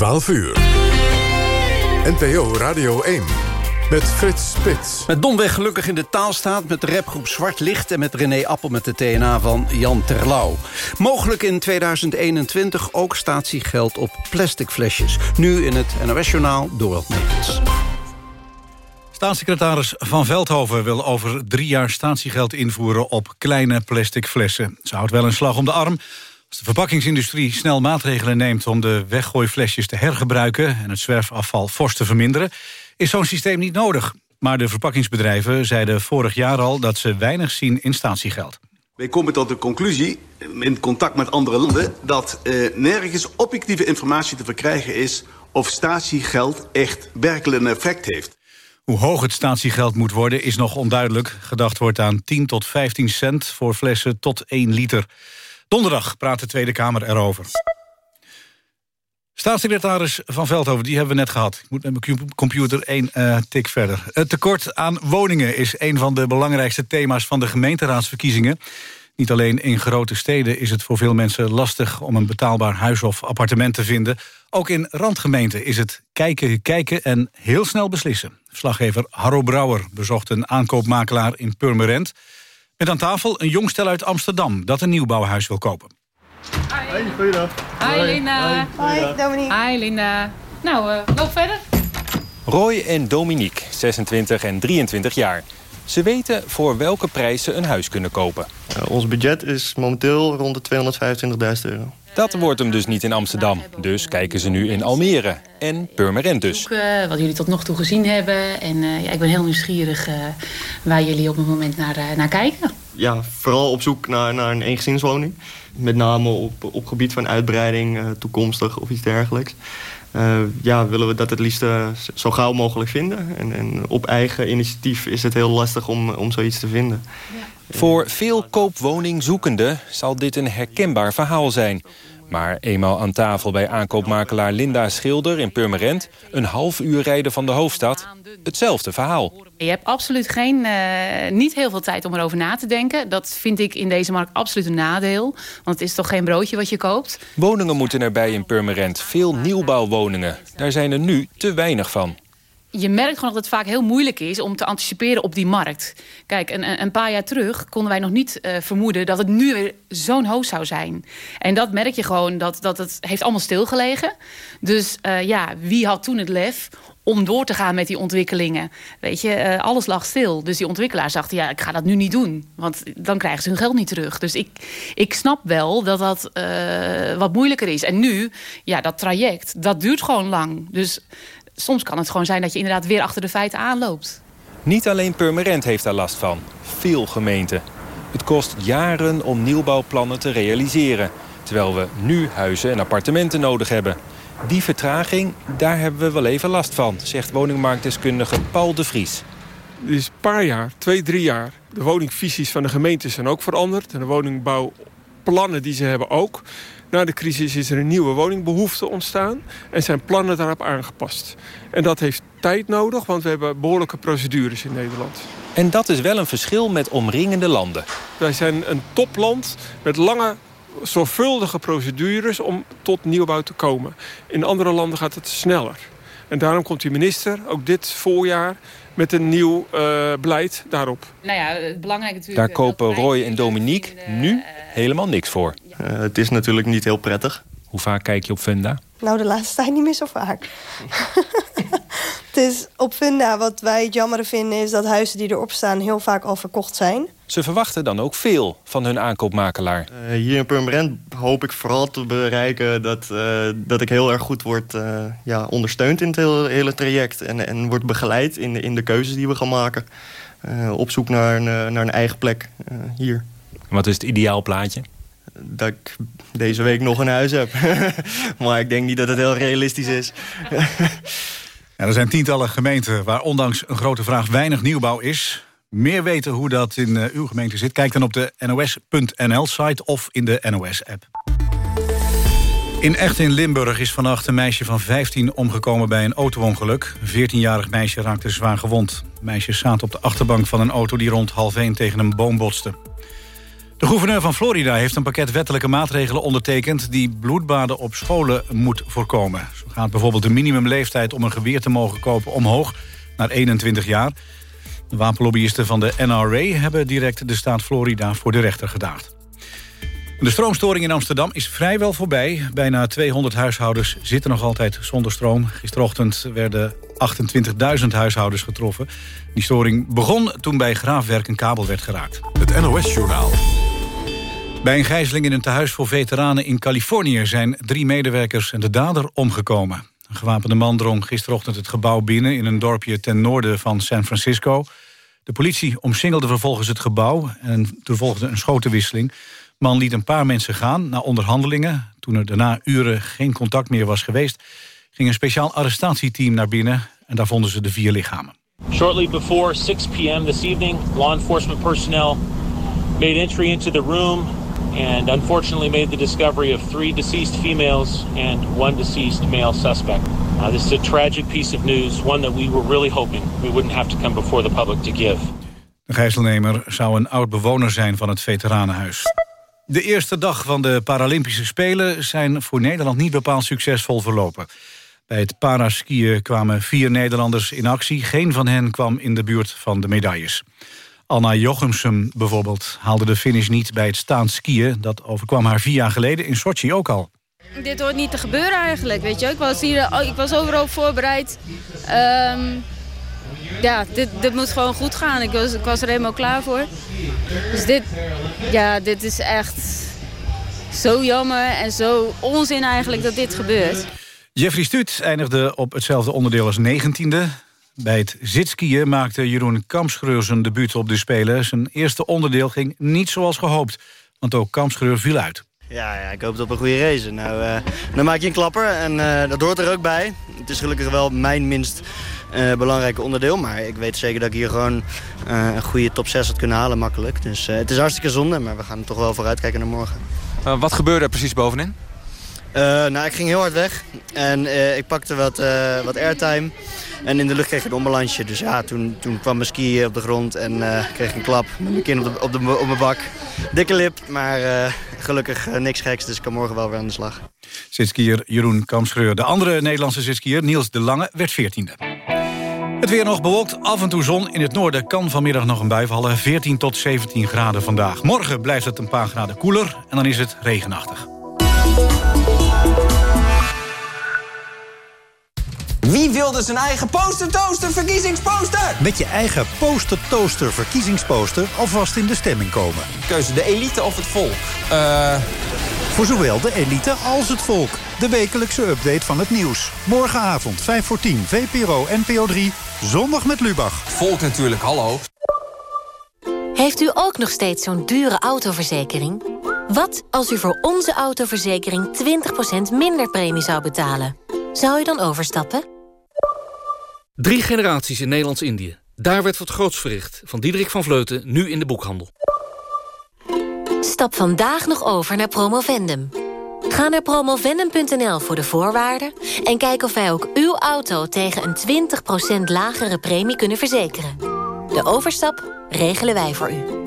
12 uur. NPO Radio 1. Met Frits Spits. Met Domweg gelukkig in de taalstaat, met de rapgroep Zwart Licht... en met René Appel met de TNA van Jan Terlouw. Mogelijk in 2021 ook statiegeld op plastic flesjes. Nu in het NOS-journaal Dorald Megens. Staatssecretaris Van Veldhoven wil over drie jaar statiegeld invoeren op kleine plastic flessen. Ze houdt wel een slag om de arm. Als de verpakkingsindustrie snel maatregelen neemt om de weggooiflesjes te hergebruiken en het zwerfafval fors te verminderen, is zo'n systeem niet nodig. Maar de verpakkingsbedrijven zeiden vorig jaar al dat ze weinig zien in statiegeld. Wij komen tot de conclusie, in contact met andere landen... dat eh, nergens objectieve informatie te verkrijgen is... of statiegeld echt werkelijk een effect heeft. Hoe hoog het statiegeld moet worden is nog onduidelijk. Gedacht wordt aan 10 tot 15 cent voor flessen tot 1 liter. Donderdag praat de Tweede Kamer erover. Staatssecretaris Van Veldhoven, die hebben we net gehad. Ik moet met mijn computer één uh, tik verder. Het tekort aan woningen is een van de belangrijkste thema's... van de gemeenteraadsverkiezingen. Niet alleen in grote steden is het voor veel mensen lastig... om een betaalbaar huis of appartement te vinden. Ook in randgemeenten is het kijken, kijken en heel snel beslissen. Verslaggever Harro Brouwer bezocht een aankoopmakelaar in Purmerend... met aan tafel een jongstel uit Amsterdam... dat een nieuwbouwhuis wil kopen. Hi, goeiedag. Hi Linda. Hoi, Dominique. Hi Linda. Nou, uh, loop verder. Roy en Dominique, 26 en 23 jaar. Ze weten voor welke prijs ze een huis kunnen kopen. Uh, ons budget is momenteel rond de 225.000 euro. Dat wordt hem dus niet in Amsterdam. Dus kijken ze nu in Almere en Purmerend dus. Uh, wat jullie tot nog toe gezien hebben. En uh, ja, ik ben heel nieuwsgierig uh, waar jullie op het moment naar, naar kijken. Ja, vooral op zoek naar, naar een eengezinswoning. Met name op, op gebied van uitbreiding, toekomstig of iets dergelijks. Ja, willen we dat het liefst zo gauw mogelijk vinden. En, en, op eigen initiatief is het heel lastig om, om zoiets te vinden. Ja. Voor veel koopwoningzoekenden zal dit een herkenbaar verhaal zijn. Maar eenmaal aan tafel bij aankoopmakelaar Linda Schilder in Purmerend... een half uur rijden van de hoofdstad, hetzelfde verhaal. Je hebt absoluut geen, uh, niet heel veel tijd om erover na te denken. Dat vind ik in deze markt absoluut een nadeel. Want het is toch geen broodje wat je koopt. Woningen moeten erbij in Purmerend. Veel nieuwbouwwoningen. Daar zijn er nu te weinig van je merkt gewoon dat het vaak heel moeilijk is om te anticiperen op die markt. Kijk, een, een paar jaar terug konden wij nog niet uh, vermoeden dat het nu weer zo'n hoog zou zijn. En dat merk je gewoon, dat, dat het heeft allemaal stilgelegen. Dus uh, ja, wie had toen het lef om door te gaan met die ontwikkelingen. Weet je, uh, alles lag stil. Dus die ontwikkelaars dachten, ja, ik ga dat nu niet doen. Want dan krijgen ze hun geld niet terug. Dus ik, ik snap wel dat dat wat moeilijker is. En nu, ja, dat traject, dat duurt gewoon lang. Dus soms kan het gewoon zijn dat je inderdaad weer achter de feiten aanloopt. Niet alleen Purmerend heeft daar last van. Veel gemeenten. Het kost jaren om nieuwbouwplannen te realiseren. Terwijl we nu huizen en appartementen nodig hebben. Die vertraging, daar hebben we wel even last van, zegt woningmarktdeskundige Paul de Vries. Het is een paar jaar, twee, drie jaar. De woningvisies van de gemeentes zijn ook veranderd. En de woningbouwplannen die ze hebben ook. Na de crisis is er een nieuwe woningbehoefte ontstaan en zijn plannen daarop aangepast. En dat heeft tijd nodig, want we hebben behoorlijke procedures in Nederland. En dat is wel een verschil met omringende landen. Wij zijn een topland met lange, zorgvuldige procedures om tot nieuwbouw te komen. In andere landen gaat het sneller. En daarom komt de minister, ook dit voorjaar, met een nieuw uh, beleid daarop. Nou ja, het belangrijk natuurlijk... Daar kopen Roy en Dominique nu helemaal niks voor. Uh, het is natuurlijk niet heel prettig. Hoe vaak kijk je op Funda? Nou, de laatste tijd niet meer zo vaak. het is op Funda, wat wij het jammer vinden... is dat huizen die erop staan heel vaak al verkocht zijn. Ze verwachten dan ook veel van hun aankoopmakelaar. Uh, hier in Purmerend hoop ik vooral te bereiken... dat, uh, dat ik heel erg goed word uh, ja, ondersteund in het hele, hele traject... en, en word begeleid in de, in de keuzes die we gaan maken. op zoek naar een, naar een eigen plek hier. Wat is het ideaal plaatje? dat ik deze week nog een huis heb. maar ik denk niet dat het heel realistisch is. er zijn tientallen gemeenten waar ondanks een grote vraag weinig nieuwbouw is. Meer weten hoe dat in uh, uw gemeente zit? Kijk dan op de nos.nl-site of in de NOS-app. In Echt in Limburg is vannacht een meisje van 15 omgekomen bij een autoongeluk. Een 14-jarig meisje raakte zwaar gewond. Het meisje zat op de achterbank van een auto die rond half 1 tegen een boom botste. De gouverneur van Florida heeft een pakket wettelijke maatregelen ondertekend... die bloedbaden op scholen moet voorkomen. Zo gaat bijvoorbeeld de minimumleeftijd om een geweer te mogen kopen omhoog naar 21 jaar. De wapenlobbyisten van de NRA hebben direct de staat Florida voor de rechter gedaagd. De stroomstoring in Amsterdam is vrijwel voorbij. Bijna 200 huishoudens zitten nog altijd zonder stroom. Gisterochtend werden 28.000 huishoudens getroffen. Die storing begon toen bij graafwerk een kabel werd geraakt. Het NOS-journaal. Bij een gijzeling in een tehuis voor veteranen in Californië... zijn drie medewerkers en de dader omgekomen. Een gewapende man drong gisterochtend het gebouw binnen... in een dorpje ten noorden van San Francisco. De politie omsingelde vervolgens het gebouw... en toen volgde een schotenwisseling. man liet een paar mensen gaan na onderhandelingen. Toen er daarna uren geen contact meer was geweest... ging een speciaal arrestatieteam naar binnen... en daar vonden ze de vier lichamen. Shortly before 6 p.m. this evening, law enforcement personnel made entry into the room and unfortunately made the discovery of three deceased females and one deceased male suspect. Uh, this is a tragic piece of news, one that we were really hoping we wouldn't have to come before the public to give. De gijzelnemer zou een oud bewoner zijn van het veteranenhuis. De eerste dag van de Paralympische Spelen zijn voor Nederland niet bepaald succesvol verlopen. Bij het paraskiën kwamen vier Nederlanders in actie. Geen van hen kwam in de buurt van de medailles. Anna Jochemsen bijvoorbeeld haalde de finish niet bij het staand skiën. Dat overkwam haar vier jaar geleden in Sochi ook al. Dit hoort niet te gebeuren eigenlijk, weet je. Ik was, hier, oh, ik was overal voorbereid. Ehm, ja, dit, dit moet gewoon goed gaan. Ik was, ik was er helemaal klaar voor. Dus dit, ja, dit is echt zo jammer en zo onzin eigenlijk dat dit gebeurt. Jeffrey Stuut eindigde op hetzelfde onderdeel als negentiende. Bij het zitskiën maakte Jeroen Kamschreur zijn debuut op de Spelen. Zijn eerste onderdeel ging niet zoals gehoopt, want ook Kamschreur viel uit. Ja, ja, ik hoop op een goede race. Nou, uh, dan maak je een klapper en uh, dat hoort er ook bij. Het is gelukkig wel mijn minst uh, belangrijke onderdeel. Maar ik weet zeker dat ik hier gewoon een goede top 6 had kunnen halen makkelijk. Dus het is hartstikke zonde, maar we gaan toch wel vooruit kijken naar morgen. wat gebeurde er precies bovenin? Uh, nou, ik ging heel hard weg en uh, ik pakte wat, uh, wat airtime. En in de lucht kreeg ik een onbalansje. Dus ja, toen, toen kwam mijn ski op de grond en kreeg ik een klap met mijn kin op, de, op, de, op mijn bak. Dikke lip, maar gelukkig niks geks, dus ik kan morgen wel weer aan de slag. Zitskier Jeroen Kamschreur. De andere Nederlandse zitskier, Niels de Lange, werd veertiende. Het weer nog bewolkt, af en toe zon. In het noorden kan vanmiddag nog een bui vallen. 14 tot 17 graden vandaag. Morgen blijft het een paar graden koeler en dan is het regenachtig. Wie wilde zijn eigen poster-toaster verkiezingsposter? Met je eigen poster-toaster verkiezingsposter alvast in de stemming komen. Keuze de elite of het volk? Uh... Voor zowel de elite als het volk. De wekelijkse update van het nieuws. Morgenavond 5 voor 10, VPRO NPO 3. Zondag met Lubach. Volk natuurlijk, hallo. Heeft u ook nog steeds zo'n dure autoverzekering? Wat als u voor onze autoverzekering 20% minder premie zou betalen? Zou u dan overstappen? Drie generaties in Nederlands-Indië. Daar werd wat groots verricht. Van Diederik van Vleuten, nu in de boekhandel. Stap vandaag nog over naar Promovendum. Ga naar promovendum.nl voor de voorwaarden... en kijk of wij ook uw auto tegen een 20% lagere premie kunnen verzekeren. De overstap regelen wij voor u.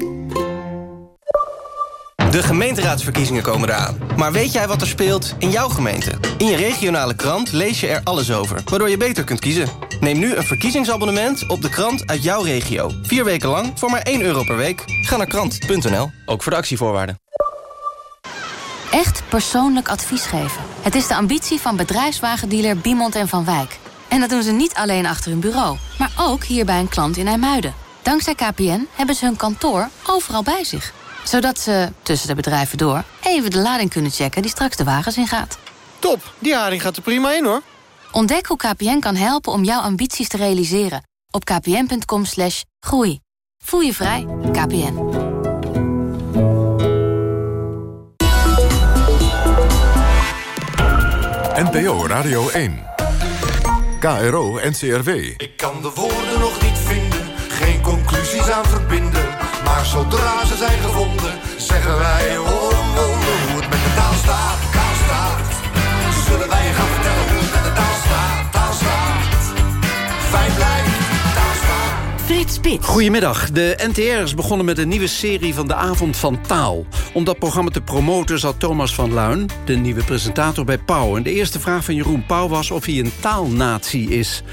De gemeenteraadsverkiezingen komen eraan. Maar weet jij wat er speelt in jouw gemeente? In je regionale krant lees je er alles over, waardoor je beter kunt kiezen. Neem nu een verkiezingsabonnement op de krant uit jouw regio. Vier weken lang voor maar 1 euro per week. Ga naar krant.nl, ook voor de actievoorwaarden. Echt persoonlijk advies geven. Het is de ambitie van bedrijfswagendealer Biemond en Van Wijk. En dat doen ze niet alleen achter hun bureau, maar ook hier bij een klant in IJmuiden. Dankzij KPN hebben ze hun kantoor overal bij zich zodat ze, tussen de bedrijven door, even de lading kunnen checken die straks de wagens in gaat. Top, die haring gaat er prima in hoor. Ontdek hoe KPN kan helpen om jouw ambities te realiseren. Op kpn.com slash groei. Voel je vrij, KPN. NPO Radio 1. KRO NCRW. Ik kan de woorden nog niet vinden, geen conclusies aan verbinden. Maar zodra ze zijn gevonden, zeggen wij wonder hoe het met de taal staat, taal staat. Zullen wij je gaan vertellen hoe het met de taal staat, taal staat. Fijn blijft, taal staat. Frits Spits. Goedemiddag. De NTR is begonnen met een nieuwe serie van de Avond van Taal. Om dat programma te promoten zat Thomas van Luin, de nieuwe presentator bij Pauw. En de eerste vraag van Jeroen Pauw was of hij een taalnatie is.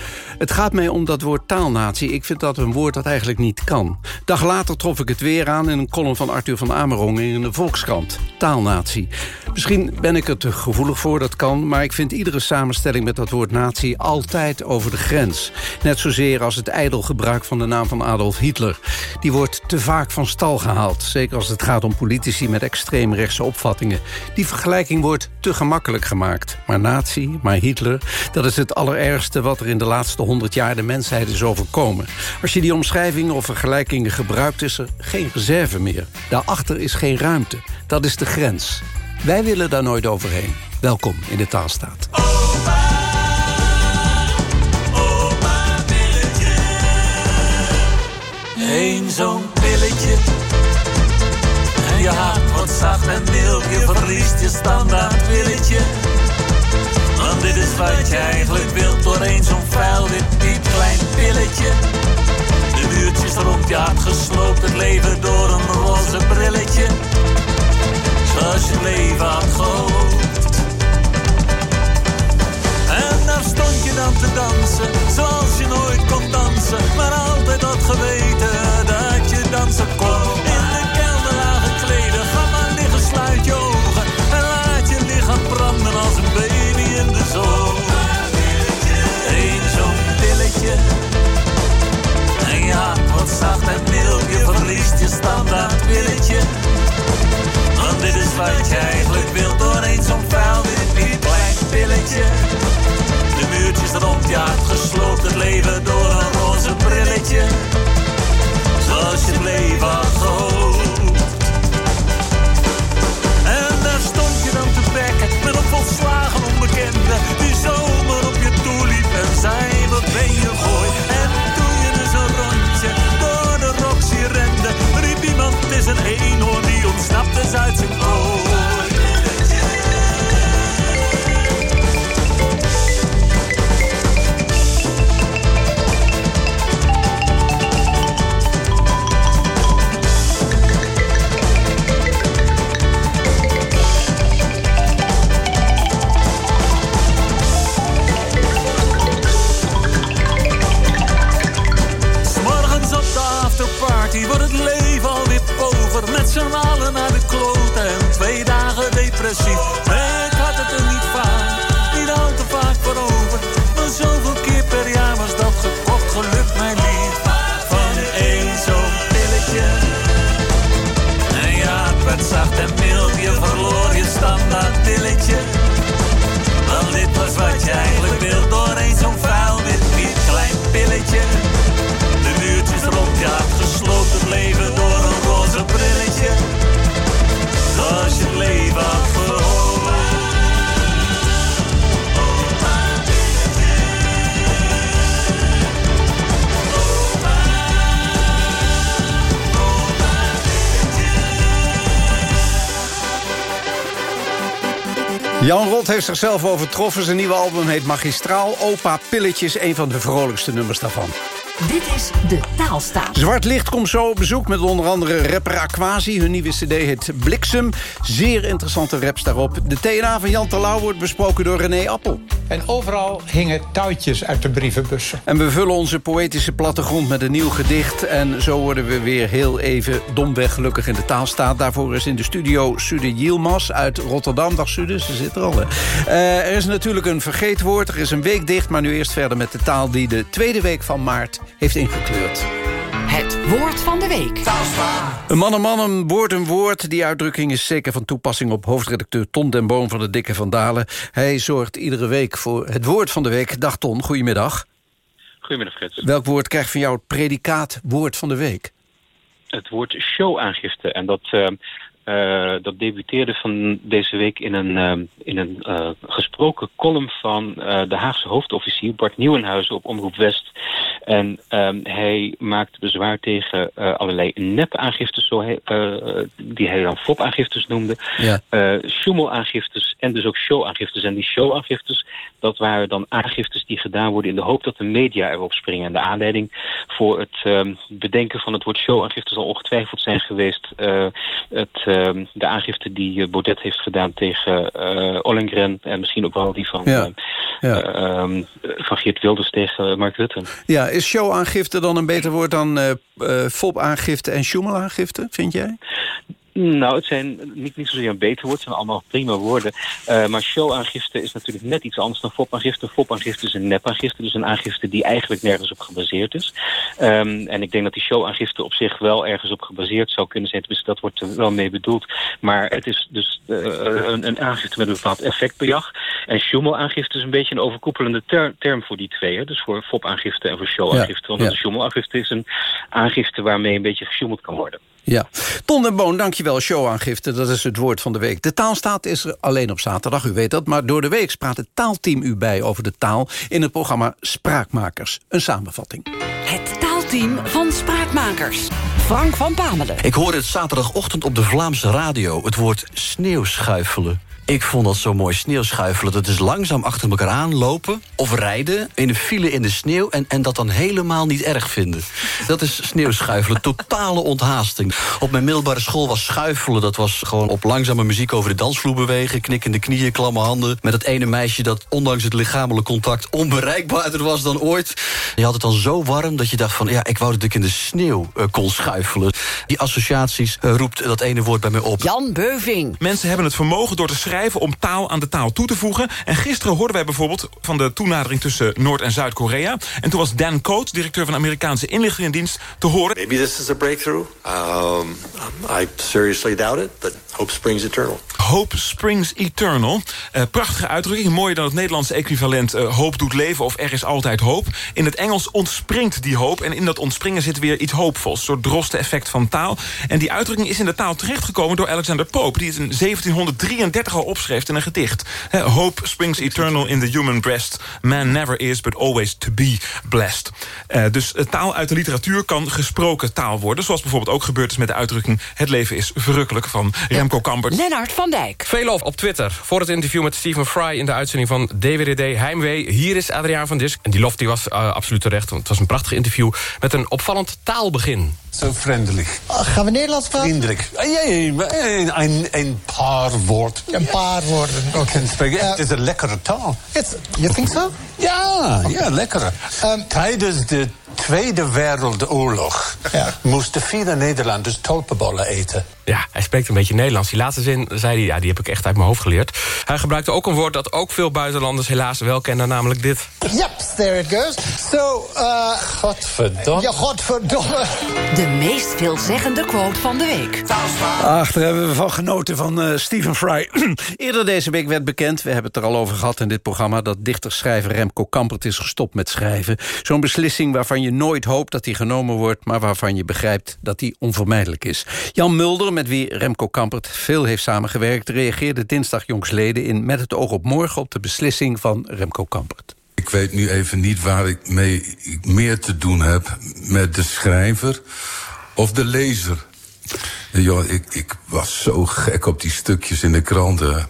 Het gaat mij om dat woord taalnatie. Ik vind dat een woord dat eigenlijk niet kan. Dag later trof ik het weer aan in een column van Arthur van Amerongen in de Volkskrant. Taalnatie. Misschien ben ik er te gevoelig voor, dat kan... maar ik vind iedere samenstelling met dat woord natie altijd over de grens. Net zozeer als het ijdel gebruik van de naam van Adolf Hitler. Die wordt te vaak van stal gehaald. Zeker als het gaat om politici met extreemrechtse opvattingen. Die vergelijking wordt te gemakkelijk gemaakt. Maar nazi, maar Hitler, dat is het allerergste... wat er in de laatste honderd jaar de mensheid is overkomen. Als je die omschrijvingen of vergelijkingen gebruikt... is er geen reserve meer. Daarachter is geen ruimte. Dat is de grens. Wij willen daar nooit overheen. Welkom in de taalstaat. Eén zo'n pilletje. En je zacht en verliest je standaard willetje. Dit is wat je eigenlijk wilt. Door één zo'n vuil wit piep klein pilletje. De muurtjes rond je hart gesloopt. Het leven door een roze brilletje. Zoals je het leven had gehoopt. Is eigenlijk wilt door eens zo'n vuil wit klein pilletje. De muurtjes rond je gesloopt, het leven door een roze brilletje. Zoals je leven had. En daar stond je dan te bekken met een volslagen onbekende. Die zomaar op je toeliep en zei, wat ben je gooi. En toen je dus een rondje door de Roxy rende, riep iemand, is een eenhoorn die ontsnapt is uit zijn kooi. Klein pilletje. Jan Rot heeft zichzelf overtroffen. Zijn nieuwe album heet Magistraal. Opa Pilletjes, een van de vrolijkste nummers daarvan. Dit is de taalstaat. Zwart Licht komt zo op bezoek met onder andere rapper Aquasi. Hun nieuwe cd heet Bliksem. Zeer interessante raps daarop. De TNA van Jan Terlouw wordt besproken door René Appel. En overal hingen touwtjes uit de brievenbussen. En we vullen onze poëtische plattegrond met een nieuw gedicht. En zo worden we weer heel even domweg gelukkig in de taalstaat. Daarvoor is in de studio Sude Yilmaz uit Rotterdam. Dag Sude, ze zit er al. Eh, er is natuurlijk een vergeetwoord. Er is een week dicht, maar nu eerst verder met de taal... die de tweede week van maart heeft ingekleurd. Het woord van de week. Een man een man, een woord een woord. Die uitdrukking is zeker van toepassing op hoofdredacteur Ton den Boom van de Dikke van Dalen. Hij zorgt iedere week voor het woord van de week. Dag Ton, goedemiddag. Goedemiddag Frits. Welk woord krijgt van jou het predicaat woord van de week? Het woord showaangifte. En dat, eh, eh, dat debuteerde van deze week in een, eh, in een eh, gesproken column van eh, de Haagse hoofdofficier Bart Nieuwenhuizen op Omroep West. En um, hij maakte bezwaar tegen uh, allerlei nep-aangiftes, zo hij, uh, die hij dan FOP-aangiftes noemde. Ja. Schummel-aangiftes en dus ook show-aangiftes. En die show-aangiftes, dat waren dan aangiftes die gedaan worden in de hoop dat de media erop springen. En de aanleiding voor het um, bedenken van het woord show-aangifte zal ongetwijfeld zijn geweest het, um, de aangifte die Baudet heeft gedaan tegen Ollengren en misschien ook wel die van, ja. Ja. Um, van Geert Wilders tegen Mark Rutte. Ja, is show-aangifte dan een beter woord dan uh, FOP-aangifte en Schummel-aangifte, vind jij? Nou, het zijn niet, niet zozeer een beter woord, het zijn allemaal prima woorden. Uh, maar show-aangifte is natuurlijk net iets anders dan FOP-aangifte. FOP-aangifte is een nep-aangifte, dus een aangifte die eigenlijk nergens op gebaseerd is. Um, en ik denk dat die show-aangifte op zich wel ergens op gebaseerd zou kunnen zijn. Dus dat wordt er wel mee bedoeld. Maar het is dus uh, een, een, aangifte met een bepaald effectbejag. En Schummel-aangifte is een beetje een overkoepelende ter term voor die twee. Hè? Dus voor FOP-aangifte en voor show-aangifte. Ja. Want ja. de Schummel-aangifte is een aangifte waarmee een beetje gesjoemeld kan worden. Ja. Ton en Boon, dankjewel. Showaangifte, dat is het woord van de week. De taalstaat is er alleen op zaterdag, u weet dat. Maar door de week praat het taalteam u bij over de taal... in het programma Spraakmakers. Een samenvatting. Het taalteam van Spraakmakers. Frank van Pamelen. Ik hoorde het zaterdagochtend op de Vlaamse radio... het woord sneeuwschuifelen. Ik vond dat zo mooi sneeuwschuifelen. Dat is langzaam achter elkaar aanlopen of rijden in een file in de sneeuw... en, en dat dan helemaal niet erg vinden. Dat is sneeuwschuifelen, totale onthaasting. Op mijn middelbare school was schuifelen... dat was gewoon op langzame muziek over de dansvloer bewegen... knikkende knieën, klamme handen. Met dat ene meisje dat ondanks het lichamelijk contact... onbereikbaarder was dan ooit. Je had het dan zo warm dat je dacht van... ja, ik wou dat ik in de sneeuw uh, kon schuifelen. Die associaties uh, roept dat ene woord bij mij op. Jan Beuving. Mensen hebben het vermogen door te schrijven om taal aan de taal toe te voegen. En gisteren hoorden wij bijvoorbeeld van de toenadering tussen Noord- en Zuid-Korea. En toen was Dan Coates, directeur van de Amerikaanse inlichtingendienst, te horen. Maybe this is a breakthrough. Um, I seriously doubt it, but hope springs eternal. Hope springs eternal. Uh, prachtige uitdrukking, mooier dan het Nederlandse equivalent uh, hoop doet leven of er is altijd hoop. In het Engels ontspringt die hoop en in dat ontspringen zit weer iets hoopvols. Een soort droste-effect van taal. En die uitdrukking is in de taal terechtgekomen door Alexander Pope, die het in 1733 al opschreef in een gedicht. He, hope springs eternal in the human breast. Man never is, but always to be blessed. Uh, dus taal uit de literatuur kan gesproken taal worden. Zoals bijvoorbeeld ook gebeurd is met de uitdrukking... het leven is verrukkelijk van Remco Kampert. Lennart van Dijk. Veel lof op Twitter. Voor het interview met Stephen Fry in de uitzending van DWDD Heimwee. Hier is Adriaan van Disk. En die lof die was uh, absoluut terecht. Want het was een prachtig interview met een opvallend taalbegin. Zo vriendelijk. Uh, gaan we Nederlands praten? Vriendelijk. Een, een, een paar woord. Een paar woorden. Uh, het is een lekkere taal. You think so? Ja, ja, lekkere. Um, Tijdens de Tweede Wereldoorlog ja. moesten vele Nederlanders tulpenbollen eten. Ja, hij spreekt een beetje Nederlands. Die laatste zin zei hij, ja, die heb ik echt uit mijn hoofd geleerd. Hij gebruikte ook een woord dat ook veel buitenlanders helaas wel kennen, namelijk dit. Yep, there it goes. So, uh, godverdomme. Ja, godverdomme. De meest veelzeggende quote van de week. Ach, daar hebben we van genoten van uh, Stephen Fry. Eerder deze week werd bekend, we hebben het er al over gehad in dit programma... dat dichterschrijver Remco Kampert is gestopt met schrijven. Zo'n beslissing waarvan je nooit hoopt dat die genomen wordt... maar waarvan je begrijpt dat die onvermijdelijk is. Jan Mulder, met wie Remco Kampert veel heeft samengewerkt... reageerde dinsdag jongsleden in Met het oog op morgen... op de beslissing van Remco Kampert. Ik weet nu even niet waar ik mee meer te doen heb... met de schrijver of de lezer. Jo, ik, ik was zo gek op die stukjes in de kranten.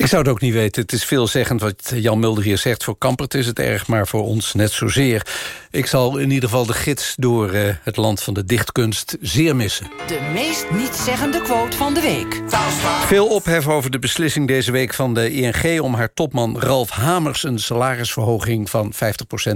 Ik zou het ook niet weten. Het is veelzeggend wat Jan Mulder hier zegt. Voor Kampert is het erg, maar voor ons net zozeer. Ik zal in ieder geval de gids door uh, het land van de dichtkunst zeer missen. De meest nietszeggende quote van de week. Veel ophef over de beslissing deze week van de ING... om haar topman Ralf Hamers een salarisverhoging van 50%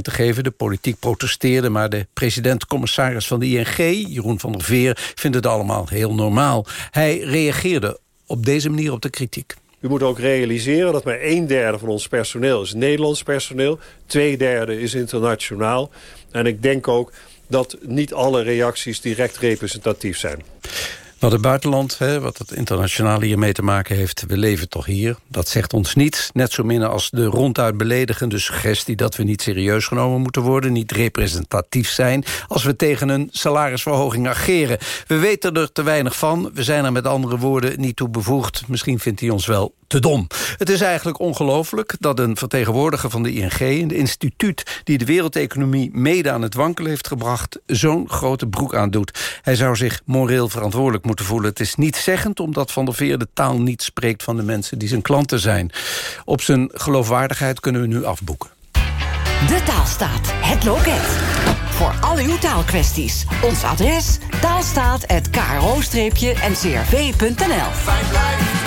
te geven. De politiek protesteerde, maar de president-commissaris van de ING... Jeroen van der Veer, vindt het allemaal heel normaal. Hij reageerde op deze manier op de kritiek. U moet ook realiseren dat maar een derde van ons personeel is Nederlands personeel. Twee derde is internationaal. En ik denk ook dat niet alle reacties direct representatief zijn. Wat het buitenland, hè, wat het internationale hiermee te maken heeft... we leven toch hier, dat zegt ons niets. Net zo min als de ronduit beledigende suggestie... dat we niet serieus genomen moeten worden, niet representatief zijn... als we tegen een salarisverhoging ageren. We weten er te weinig van, we zijn er met andere woorden niet toe bevoegd. Misschien vindt hij ons wel te dom. Het is eigenlijk ongelooflijk dat een vertegenwoordiger van de ING... een instituut die de wereldeconomie mede aan het wankelen heeft gebracht... zo'n grote broek aandoet. Hij zou zich moreel verantwoordelijk moeten voelen. Het is niet zeggend omdat Van der Veer de taal niet spreekt... van de mensen die zijn klanten zijn. Op zijn geloofwaardigheid kunnen we nu afboeken. De Taalstaat, het loket. Voor al uw taalkwesties. Ons adres taalstaat.kro-ncrv.nl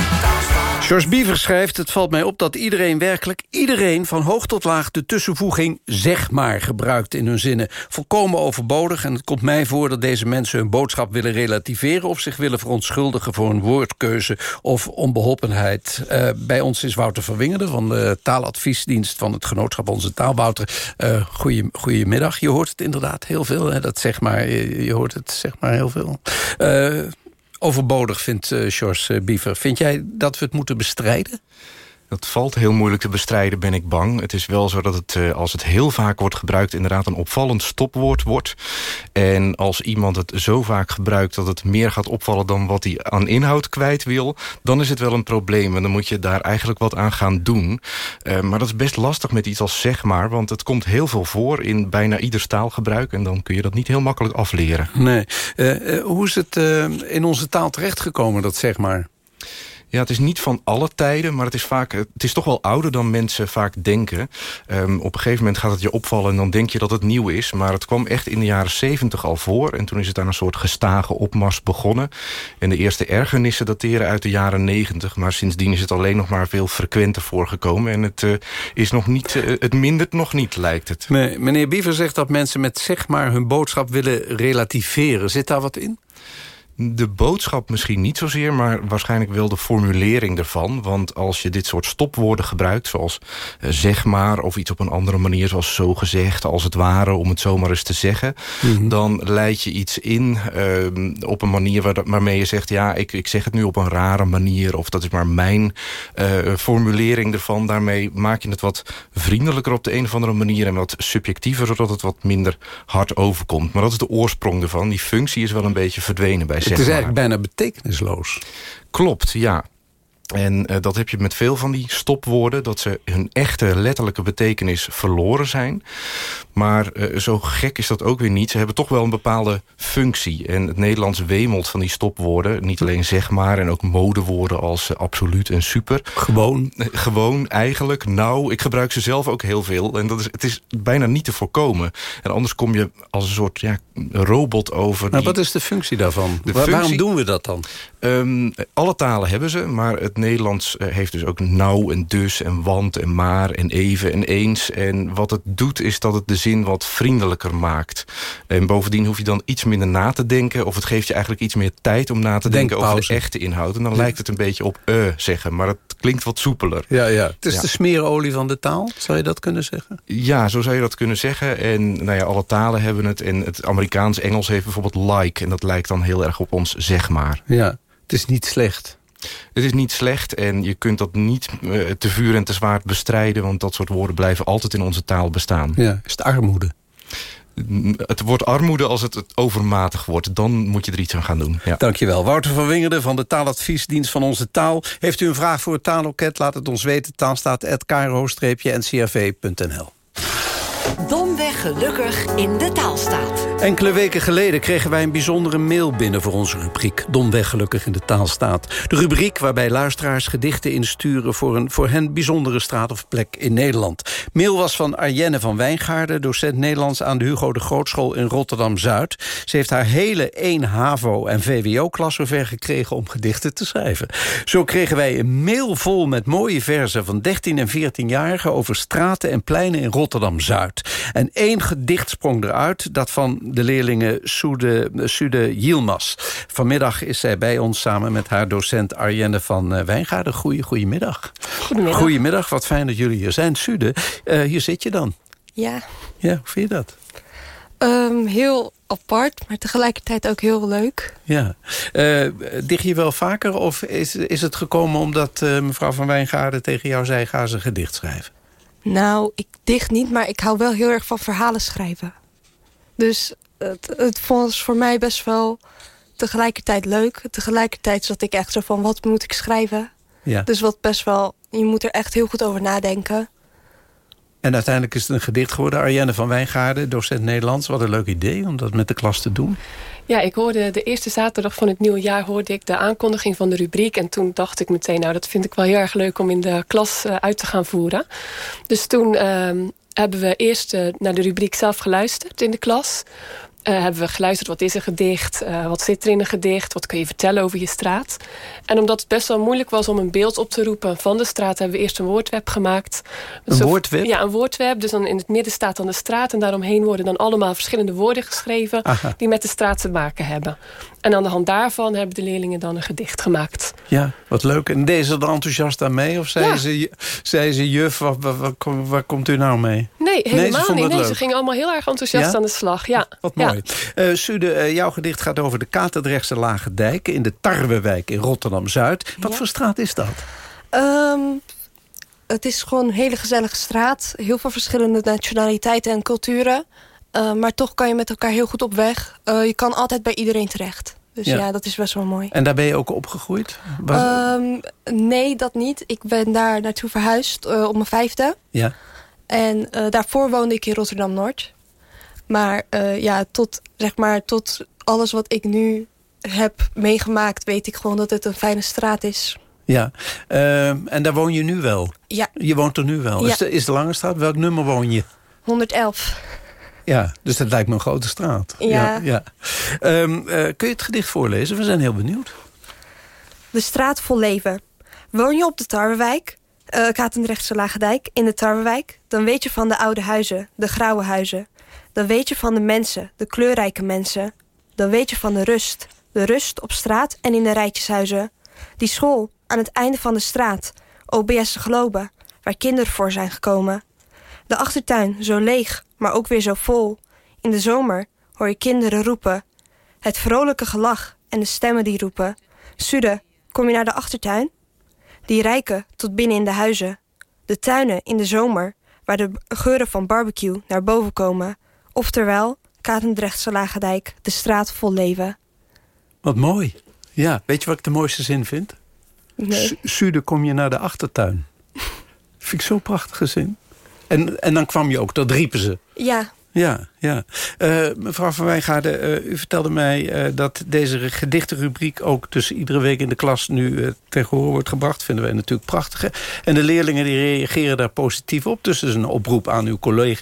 George Biever schrijft... het valt mij op dat iedereen werkelijk, iedereen van hoog tot laag... de tussenvoeging zeg maar gebruikt in hun zinnen. Volkomen overbodig en het komt mij voor dat deze mensen... hun boodschap willen relativeren of zich willen verontschuldigen... voor een woordkeuze of onbeholpenheid. Uh, bij ons is Wouter Verwingerde van de taaladviesdienst... van het genootschap Onze Taal. Wouter, uh, goeie, goedemiddag. Je hoort het inderdaad heel veel, hè? dat zeg maar. Je, je hoort het zeg maar heel veel. Uh, overbodig, vindt uh, George Biever. Vind jij dat we het moeten bestrijden? Dat valt heel moeilijk te bestrijden, ben ik bang. Het is wel zo dat het, uh, als het heel vaak wordt gebruikt... inderdaad een opvallend stopwoord wordt. En als iemand het zo vaak gebruikt... dat het meer gaat opvallen dan wat hij aan inhoud kwijt wil... dan is het wel een probleem. En dan moet je daar eigenlijk wat aan gaan doen. Uh, maar dat is best lastig met iets als zeg maar... want het komt heel veel voor in bijna ieder taalgebruik... en dan kun je dat niet heel makkelijk afleren. Nee. Uh, hoe is het in onze taal terechtgekomen, dat zeg maar? Ja, het is niet van alle tijden, maar het is, vaak, het is toch wel ouder dan mensen vaak denken. Um, op een gegeven moment gaat het je opvallen en dan denk je dat het nieuw is. Maar het kwam echt in de jaren zeventig al voor. En toen is het aan een soort gestage opmars begonnen. En de eerste ergernissen dateren uit de jaren negentig. Maar sindsdien is het alleen nog maar veel frequenter voorgekomen. En het, uh, is nog niet, uh, het mindert nog niet, lijkt het. Nee, meneer Biever zegt dat mensen met zeg maar hun boodschap willen relativeren. Zit daar wat in? De boodschap misschien niet zozeer, maar waarschijnlijk wel de formulering ervan. Want als je dit soort stopwoorden gebruikt, zoals uh, zeg maar... of iets op een andere manier, zoals zo gezegd, als het ware... om het zomaar eens te zeggen, mm -hmm. dan leid je iets in uh, op een manier waar, waarmee je zegt... ja, ik, ik zeg het nu op een rare manier, of dat is maar mijn uh, formulering ervan. Daarmee maak je het wat vriendelijker op de een of andere manier... en wat subjectiever, zodat het wat minder hard overkomt. Maar dat is de oorsprong ervan. Die functie is wel een beetje verdwenen bij het is eigenlijk bijna betekenisloos. Klopt, ja. En uh, dat heb je met veel van die stopwoorden... dat ze hun echte letterlijke betekenis verloren zijn. Maar uh, zo gek is dat ook weer niet. Ze hebben toch wel een bepaalde functie. En het Nederlands wemelt van die stopwoorden. Niet alleen zeg maar en ook modewoorden als uh, absoluut en super. Gewoon. gewoon, eigenlijk. Nou, ik gebruik ze zelf ook heel veel. En dat is, het is bijna niet te voorkomen. En anders kom je als een soort ja, robot over. Nou, die... wat is de functie daarvan? De functie... Waarom doen we dat dan? Um, alle talen hebben ze, maar het Nederlands heeft dus ook nou en dus en want en maar en even en eens. En wat het doet is dat het de zin wat vriendelijker maakt. En bovendien hoef je dan iets minder na te denken... of het geeft je eigenlijk iets meer tijd om na te denken over de echte inhoud. En dan ja. lijkt het een beetje op uh zeggen, maar het klinkt wat soepeler. Ja, ja. Het is ja. de smeerolie van de taal, zou je dat kunnen zeggen? Ja, zo zou je dat kunnen zeggen. En nou ja, alle talen hebben het. En het Amerikaans, Engels heeft bijvoorbeeld like. En dat lijkt dan heel erg op ons zeg maar. Ja, het is niet slecht. Het is niet slecht en je kunt dat niet uh, te vuur en te zwaard bestrijden... want dat soort woorden blijven altijd in onze taal bestaan. Ja, is het armoede? Het wordt armoede als het overmatig wordt. Dan moet je er iets aan gaan doen. Ja. Dankjewel. Wouter van Wingerden van de taaladviesdienst van Onze Taal. Heeft u een vraag voor het taalloket? Laat het ons weten. taalstaat.kro-ncrv.nl Domweg gelukkig in de taalstaat. Enkele weken geleden kregen wij een bijzondere mail binnen voor onze rubriek Domweg gelukkig in de taalstaat. De rubriek waarbij luisteraars gedichten insturen voor een voor hen bijzondere straat of plek in Nederland. Mail was van Arjenne van Wijngaarden, docent Nederlands aan de Hugo de Grootschool in Rotterdam-Zuid. Ze heeft haar hele 1 HAVO en VWO-klas zover gekregen om gedichten te schrijven. Zo kregen wij een mail vol met mooie versen van 13 en 14-jarigen over straten en pleinen in Rotterdam-Zuid. En één gedicht sprong eruit, dat van de leerlingen Sude, Sude Yilmaz. Vanmiddag is zij bij ons samen met haar docent Arjenne van Wijngaarden. Goeie, goedemiddag. Goedemiddag. Goedemiddag, wat fijn dat jullie hier zijn. Sude, uh, hier zit je dan. Ja. Ja, hoe vind je dat? Um, heel apart, maar tegelijkertijd ook heel leuk. Ja. Uh, dicht je wel vaker of is, is het gekomen omdat uh, mevrouw van Wijngaarden tegen jou zei... ga eens een gedicht schrijven? Nou, ik dicht niet, maar ik hou wel heel erg van verhalen schrijven. Dus het, het was voor mij best wel tegelijkertijd leuk. Tegelijkertijd zat ik echt zo van, wat moet ik schrijven? Ja. Dus wat best wel... Je moet er echt heel goed over nadenken. En uiteindelijk is het een gedicht geworden. Arjenne van Wijngaarden, docent Nederlands. Wat een leuk idee om dat met de klas te doen. Ja, ik hoorde de eerste zaterdag van het nieuwe jaar... hoorde ik de aankondiging van de rubriek. En toen dacht ik meteen, nou, dat vind ik wel heel erg leuk... om in de klas uh, uit te gaan voeren. Dus toen uh, hebben we eerst uh, naar de rubriek zelf geluisterd in de klas. Uh, hebben we geluisterd, wat is een gedicht? Uh, wat zit er in een gedicht? Wat kun je vertellen over je straat? En omdat het best wel moeilijk was om een beeld op te roepen van de straat... hebben we eerst een woordweb gemaakt. Een woordweb? Ja, een woordweb. Dus dan in het midden staat dan de straat... en daaromheen worden dan allemaal verschillende woorden geschreven... Aha. die met de straat te maken hebben. En aan de hand daarvan hebben de leerlingen dan een gedicht gemaakt. Ja, wat leuk. En deze er enthousiast aan mee? Of zei, ja. ze, zei ze, juf, waar, waar, waar, waar, komt u nou mee? Nee, helemaal nee, niet. Nee, ze gingen allemaal heel erg enthousiast ja? aan de slag. Ja. Wat ja. mooi. Uh, Sude, uh, jouw gedicht gaat over de Katendrechtse Lage Dijk... in de Tarwewijk in Rotterdam-Zuid. Wat Ja. voor straat is dat? Um, het is gewoon een hele gezellige straat. Heel veel verschillende nationaliteiten en culturen. Uh, maar toch kan je met elkaar heel goed op weg. Uh, je kan altijd bij iedereen terecht. Dus ja. ja. dat is best wel mooi. En daar ben je ook opgegroeid? Um, nee, dat niet. Ik ben daar naartoe verhuisd uh, op mijn vijfde. Ja. En uh, daarvoor woonde ik in Rotterdam-Noord. Maar uh, ja, tot, zeg maar, tot alles wat ik nu heb meegemaakt... weet ik gewoon dat het een fijne straat is. Ja, uh, en daar woon je nu wel? Ja. Je woont er nu wel? Ja. Is, de, is de Lange Straat? Welk nummer woon je? 111. Ja, dus dat lijkt me een grote straat. Ja. ja, ja. Um, uh, kun je het gedicht voorlezen? We zijn heel benieuwd. De straat vol leven. Woon je op de Tarwewijk, uh, Katendrechtse Lagedijk, in de Tarwewijk... dan weet je van de oude huizen, de grauwe huizen. Dan weet je van de mensen, de kleurrijke mensen. Dan weet je van de rust, de rust op straat en in de rijtjeshuizen. Die school aan het einde van de straat, OBS Globe, waar kinderen voor zijn gekomen. De achtertuin, zo leeg, maar ook weer zo vol. In de zomer hoor je kinderen roepen. Het vrolijke gelach en de stemmen die roepen. Sude, kom je naar de achtertuin? Die rijken tot binnen in de huizen. De tuinen in de zomer, waar de geuren van barbecue naar boven komen. Oftewel, Katendrechtse Lagedijk, de straat vol leven. Wat mooi. Ja, weet je wat ik de mooiste zin vind? Nee. Sude, kom je naar de achtertuin. vind ik zo'n prachtige zin. En, en dan kwam je ook, dat riepen ze. Ja. Ja, ja. Uh, mevrouw van Wijngaarden, uh, u vertelde mij uh, dat deze gedichtenrubriek... ook tussen iedere week in de klas nu tegen horen wordt gebracht. Vinden wij natuurlijk prachtig. En de leerlingen die reageren daar positief op. Dus het is een oproep aan uw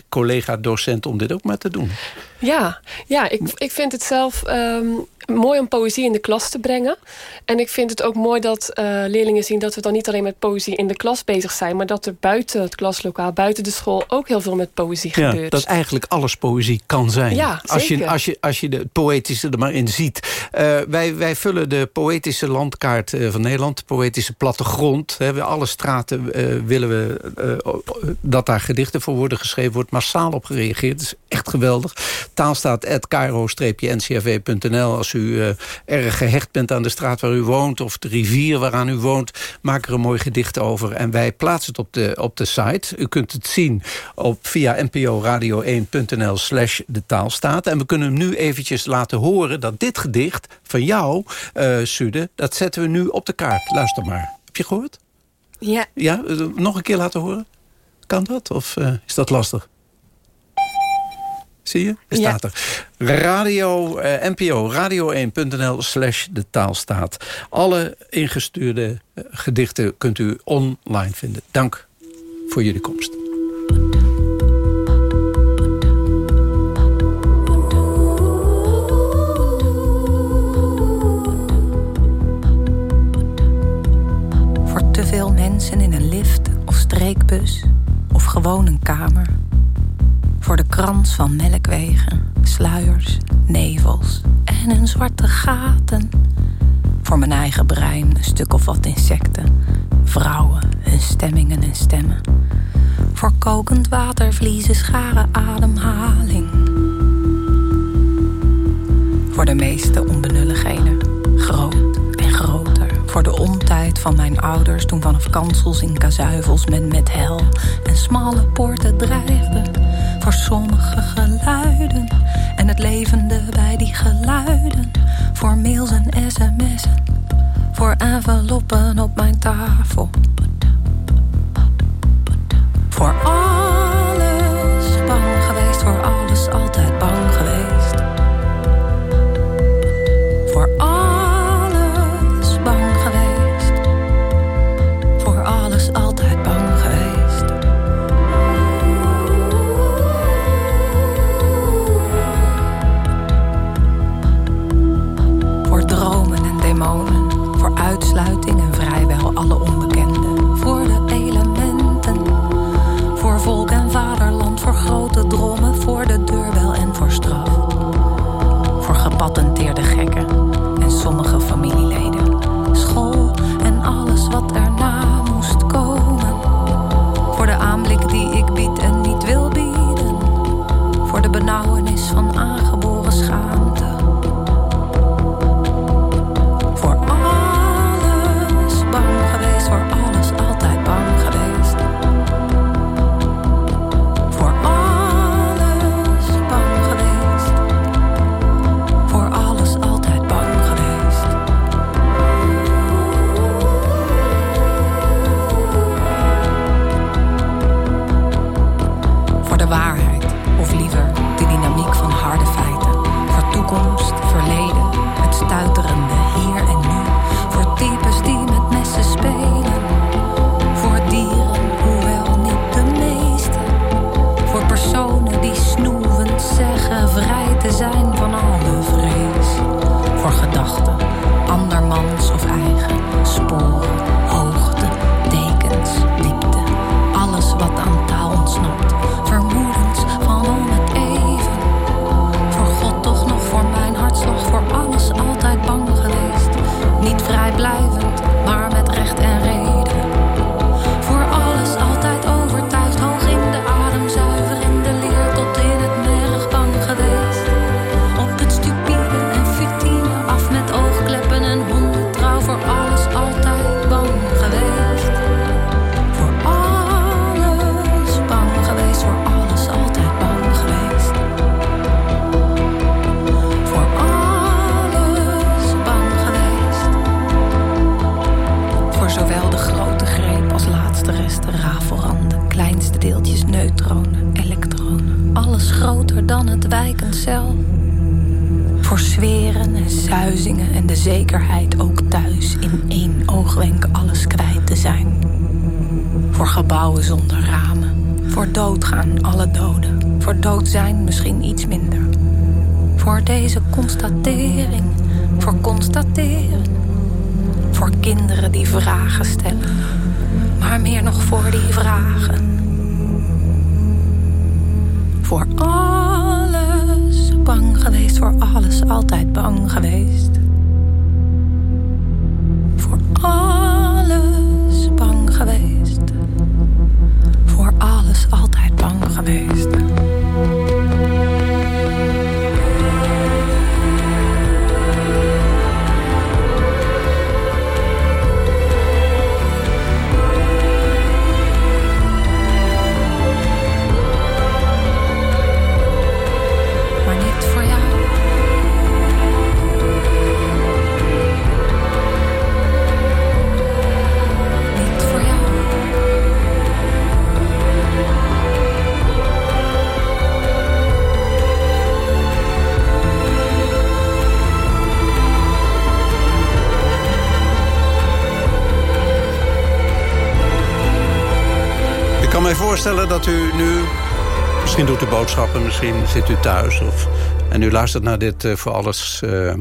collega-docent om dit ook maar te doen. Ja, ja ik, ik vind het zelf um, mooi om poëzie in de klas te brengen. En ik vind het ook mooi dat uh, leerlingen zien dat we dan niet alleen met poëzie in de klas bezig zijn... maar dat er buiten het klaslokaal, buiten de school ook heel veel met poëzie ja, gebeurt. dat eigenlijk alles poëzie kan zijn. Ja, als je, als je, als je de poëtische er maar in ziet. Uh, wij, wij vullen de poëtische landkaart uh, van Nederland, de poëtische plattegrond. Hè, alle straten willen we dat daar gedichten voor worden geschreven. Wordt massaal op gereageerd. Dat is echt geweldig taalstaat.kro-ncrv.nl. Als u uh, erg gehecht bent aan de straat waar u woont... of de rivier waaraan u woont, maak er een mooi gedicht over. En wij plaatsen het op de, op de site. U kunt het zien op, via nporadio1.nl slash de taalstaat. En we kunnen hem nu eventjes laten horen dat dit gedicht van jou, uh, Sude... dat zetten we nu op de kaart. Luister maar. Heb je gehoord? Ja. Ja, uh, nog een keer laten horen? Kan dat? Of is dat lastig? Zie je? Er staat er. Radio, eh, NPO, radio1.nl slash de taalstaat. Alle ingestuurde uh, gedichten kunt u online vinden. Dank voor jullie komst. Voor te veel mensen in een lift of streekbus... of gewoon een kamer voor de krans van melkwegen, sluiers, nevels en hun zwarte gaten. Voor mijn eigen brein een stuk of wat insecten, vrouwen, hun stemmingen en stemmen. Voor kokend water, vliezen, scharen, ademhaling. Voor de meeste onbenulligheden, groot. Voor de ontijd van mijn ouders toen vanaf kansels in kazuivels men met hel en smalle poorten dreigde voor sommige geluiden en het levende bij die geluiden. Voor mails en sms'en, Voor enveloppen op mijn tafel. Voor Voor sferen en zuizingen en de zekerheid ook thuis in één oogwenk alles kwijt te zijn. Voor gebouwen zonder ramen. Voor doodgaan alle doden. Voor dood zijn misschien iets minder. Voor deze constatering. Voor constateren. Voor kinderen die vragen stellen. Maar meer nog voor die vragen. Voor alles geweest. Voor alles altijd bang geweest. Voor alles bang geweest. Voor alles altijd bang geweest. Voorstellen dat u nu... Misschien doet u boodschappen, misschien zit u thuis. Of, en u luistert naar dit eh, voor alles eh,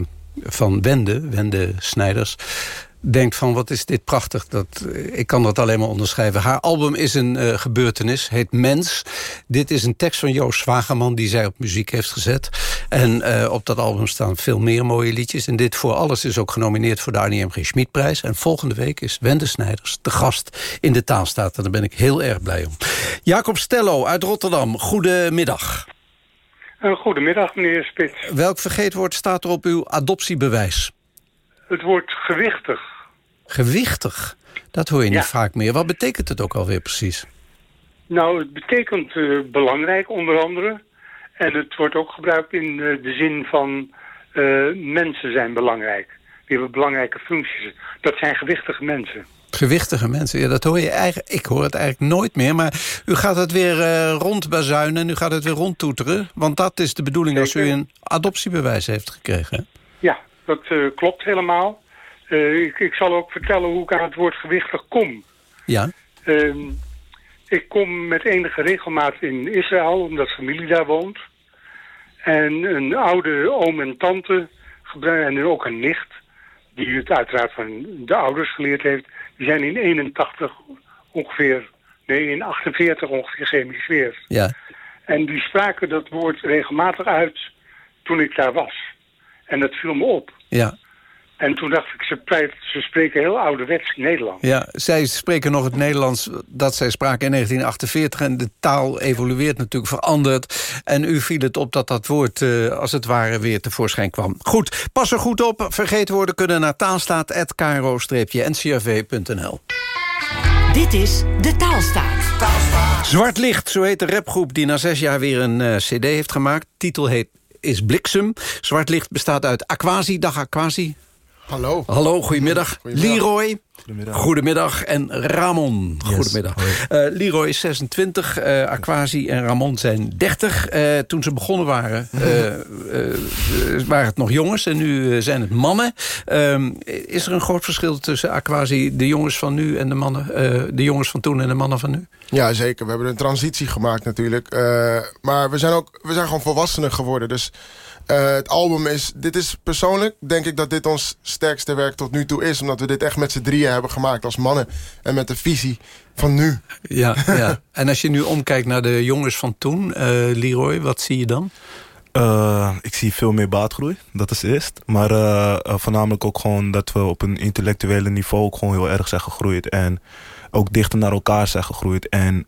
van Wende, Wende Snijders. Denkt van, wat is dit prachtig. Dat, eh, ik kan dat alleen maar onderschrijven. Haar album is een gebeurtenis, heet Mens. Dit is een tekst van Joost Zwageman die zij op muziek heeft gezet. En eh, op dat album staan veel meer mooie liedjes. En dit voor alles is ook genomineerd voor de Arnie M. G. Schmidprijs. En volgende week is Wende Snijders de gast in de taalstaat. En daar ben ik heel erg blij om. Jacob Stello uit Rotterdam, goedemiddag. Uh, goedemiddag, meneer Spits. Welk vergeetwoord staat er op uw adoptiebewijs? Het woord gewichtig. Gewichtig? Dat hoor je niet vaak meer. Wat betekent het ook alweer precies? Nou, het betekent eh, belangrijk onder andere. En het wordt ook gebruikt in eh, de zin van eh, mensen zijn belangrijk. Die hebben belangrijke functies. Dat zijn gewichtige mensen. Gewichtige mensen, ja, dat hoor je eigenlijk. Ik hoor het eigenlijk nooit meer. Maar u gaat het weer uh, rondbazuinen en u gaat het weer rondtoeteren. Want dat is de bedoeling als u een adoptiebewijs heeft gekregen. Ja, dat uh, klopt helemaal. Uh, ik, ik, zal ook vertellen hoe ik aan het woord gewichtig kom. Ja. Ik kom met enige regelmaat in Israël, omdat familie daar woont. En een oude oom en tante, en ook een nicht... die het uiteraard van de ouders geleerd heeft... die zijn in 81 ongeveer... nee, in 48 ongeveer geëmigreerd. Ja. En die spraken dat woord regelmatig uit toen ik daar was. En dat viel me op. Ja. En toen dacht ik, ze, ze spreken heel ouderwets Nederlands. Ja, zij spreken nog het Nederlands dat zij spraken in 1948... en de taal evolueert natuurlijk, veranderd. En u viel het op dat dat woord uh, als het ware weer tevoorschijn kwam. Goed, pas er goed op. Vergeten woorden kunnen naar taalstaat.kro-ncrv.nl. Dit is De Taalstaat. Taalstaat. Zwart Licht, zo heet de rapgroep die na zes jaar weer een uh, cd heeft gemaakt. Titel heet is Bliksem. Zwart Licht bestaat uit Aquasi. Dag Aquasi. Hallo. Hallo, goedemiddag. goedemiddag. Leroy. Goedemiddag. Goedemiddag. En Ramon. Yes. Goedemiddag. Uh, Leroy is 26, uh, Aquasi en Ramon zijn 30. Uh, toen ze begonnen waren, waren het nog jongens en nu zijn het mannen. Ehm, is er een groot verschil tussen Aquasi, de jongens van nu en de mannen, de jongens van toen en de mannen van nu? Ja, zeker. We hebben een transitie gemaakt natuurlijk. maar we zijn ook we zijn gewoon volwassenen geworden. Dus uh, het album is... Dit is persoonlijk, denk ik dat dit ons sterkste werk tot nu toe is. Omdat we dit echt met z'n drieën hebben gemaakt als mannen. En met de visie van nu. Ja, ja. en als je nu omkijkt naar de jongens van toen, uh, Leroy, wat zie je dan? Uh, ik zie veel meer baatgroei, dat is eerst. Maar uh, uh, voornamelijk ook gewoon dat we op een intellectuele niveau ook gewoon heel erg zijn gegroeid. En ook dichter naar elkaar zijn gegroeid. En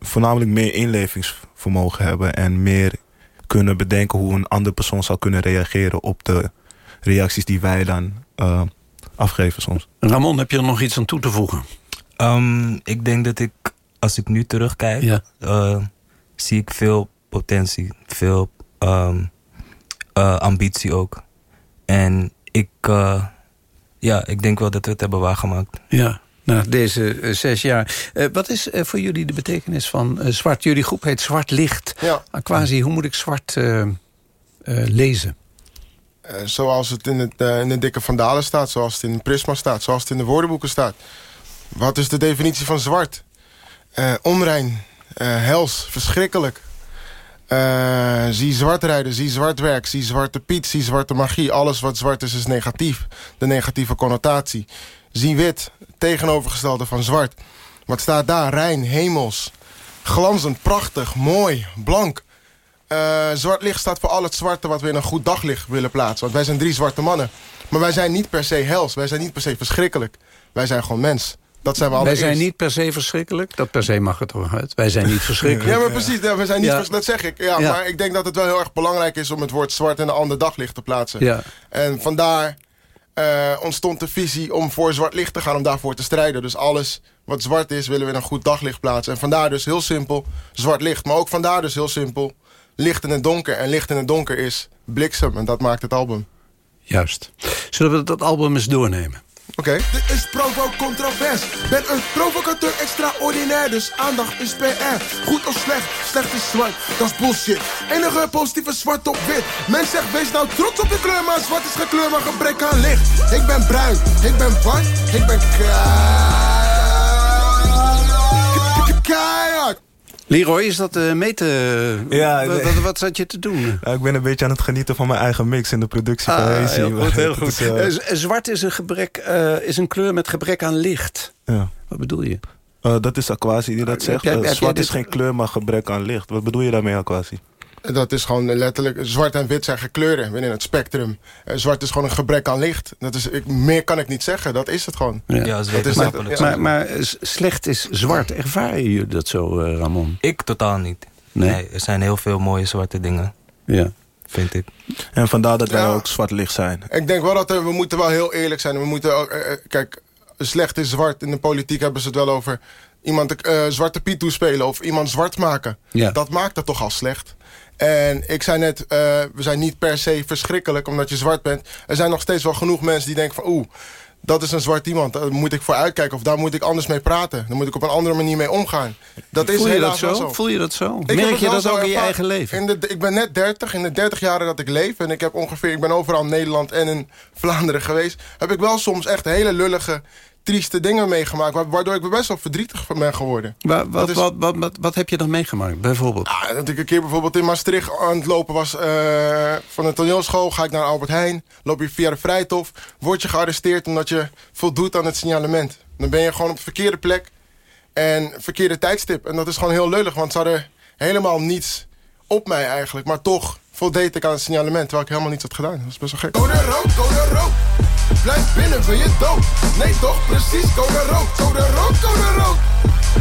voornamelijk meer inlevingsvermogen hebben en meer kunnen bedenken hoe een andere persoon zou kunnen reageren op de reacties die wij dan uh, afgeven soms. Ramon, heb je er nog iets aan toe te voegen? Um, ik denk dat ik, als ik nu terugkijk, ja. uh, zie ik veel potentie, veel um, uh, ambitie ook. En ik, ja, ik denk wel dat we het hebben waargemaakt. Ja, na deze uh, zes jaar. Uh, wat is uh, voor jullie de betekenis van zwart? Jullie groep heet Zwart Licht. Ja. Quasi, hoe moet ik zwart lezen? zoals het in, het in de dikke vandalen staat. Zoals het in het prisma staat. Zoals het in de woordenboeken staat. Wat is de definitie van zwart? onrein. hels. Verschrikkelijk. zie zwart rijden, zie zwart werk, zie zwarte piet, zie zwarte magie. Alles wat zwart is, is negatief. De negatieve connotatie. Zie wit, tegenovergestelde van zwart. Wat staat daar? Rein, hemels. Glanzend, prachtig, mooi, blank. Uh, zwart licht staat voor al het zwarte wat we in een goed daglicht willen plaatsen. Want wij zijn drie zwarte mannen. Maar wij zijn niet per se hels. Wij zijn niet per se verschrikkelijk. Wij zijn gewoon mens. Dat zijn we Wij zijn niet per se verschrikkelijk. Dat per se mag het toch uit. Wij zijn niet verschrikkelijk. Ja, maar precies. Ja, we zijn niet ja. Dat zeg ik. Ja, ja, Maar ik denk dat het wel heel erg belangrijk is... om het woord zwart in een ander daglicht te plaatsen. Ja. En vandaar uh, ontstond de visie om voor zwart licht te gaan, om daarvoor te strijden. Dus alles wat zwart is, willen we in een goed daglicht plaatsen. En vandaar dus heel simpel zwart licht. Maar ook vandaar dus heel simpel licht in het donker. En licht in het donker is bliksem. En dat maakt het album. Juist. Zullen we dat album eens doornemen? Oké. Dit is provo controvers. Ben een provocateur extraordinair, dus aandacht is PR. Goed of slecht, slecht is zwart, dat is bullshit. Enige positieve zwart op wit. Men zegt wees nou trots op je kleur, maar zwart is geen maar gebrek aan licht. Ik ben bruin, ik ben wat, ik ben keihard. Leroy, is dat uh, mee te... Ja, wat, wat, wat, zat je te doen? Ik ben een beetje aan het genieten van mijn eigen mix in de productie ah, van. Heel goed, heel goed. Is, uh... Zwart is een, gebrek, uh, is een kleur met gebrek aan licht. Ja. Wat bedoel je? dat is Aquasi die dat zegt. Heb, heb, zwart is geen kleur, maar gebrek aan licht. Wat bedoel je daarmee, Aquasi? Dat is gewoon letterlijk... Zwart en wit zijn gekleuren binnen het spectrum. Zwart is gewoon een gebrek aan licht. Dat is, ik, meer kan ik niet zeggen. Dat is het gewoon. Ja, ja dat is maar, dat, ja. maar, maar, slecht is zwart. Ervaren jullie dat zo, uh, Ramon? Ik totaal niet. Nee? nee? er zijn heel veel mooie zwarte dingen. Ja. Vind ik. En vandaar dat wij ook zwart licht zijn. Ik denk wel dat we moeten wel heel eerlijk zijn. We moeten ook, uh, kijk, slecht is zwart. In de politiek hebben ze het wel over iemand eh, Zwarte Piet toespelen of iemand zwart maken. Ja. Dat maakt het toch al slecht. En ik zei net, eh, we zijn niet per se verschrikkelijk omdat je zwart bent. Er zijn nog steeds wel genoeg mensen die denken van... oeh, dat is een zwart iemand, daar moet ik voor uitkijken... of daar moet ik anders mee praten. Daar moet ik op een andere manier mee omgaan. Dat is Voel je dat zo? zo. Voel je dat zo? Ik Merk je dat ook in je eigen leven? In de, ik ben net 30. In de 30 jaren dat ik leef... en ik heb ongeveer, ik ben overal in Nederland en in Vlaanderen geweest... heb ik wel soms echt hele lullige, trieste dingen meegemaakt... wa- waardoor ik best wel verdrietig van ben geworden. Wat, is- wat, wat, wat, heb je dan meegemaakt, bijvoorbeeld? Ja, dat ik een keer bijvoorbeeld in Maastricht aan het lopen was... eh, van een toneelschool, ga ik naar Albert Heijn... loop je via de Vrijthof, word je gearresteerd... omdat je voldoet aan het signalement. Dan ben je gewoon op de verkeerde plek en verkeerde tijdstip. En dat is gewoon heel lullig, want ze hadden helemaal niets op mij eigenlijk. Maar toch voldeed ik aan het signalement, terwijl ik helemaal niets had gedaan. Dat is best wel gek. Code rood, code rood. Blijf binnen, ben je dood. Nee toch, precies, code rood. Code rood, code rood.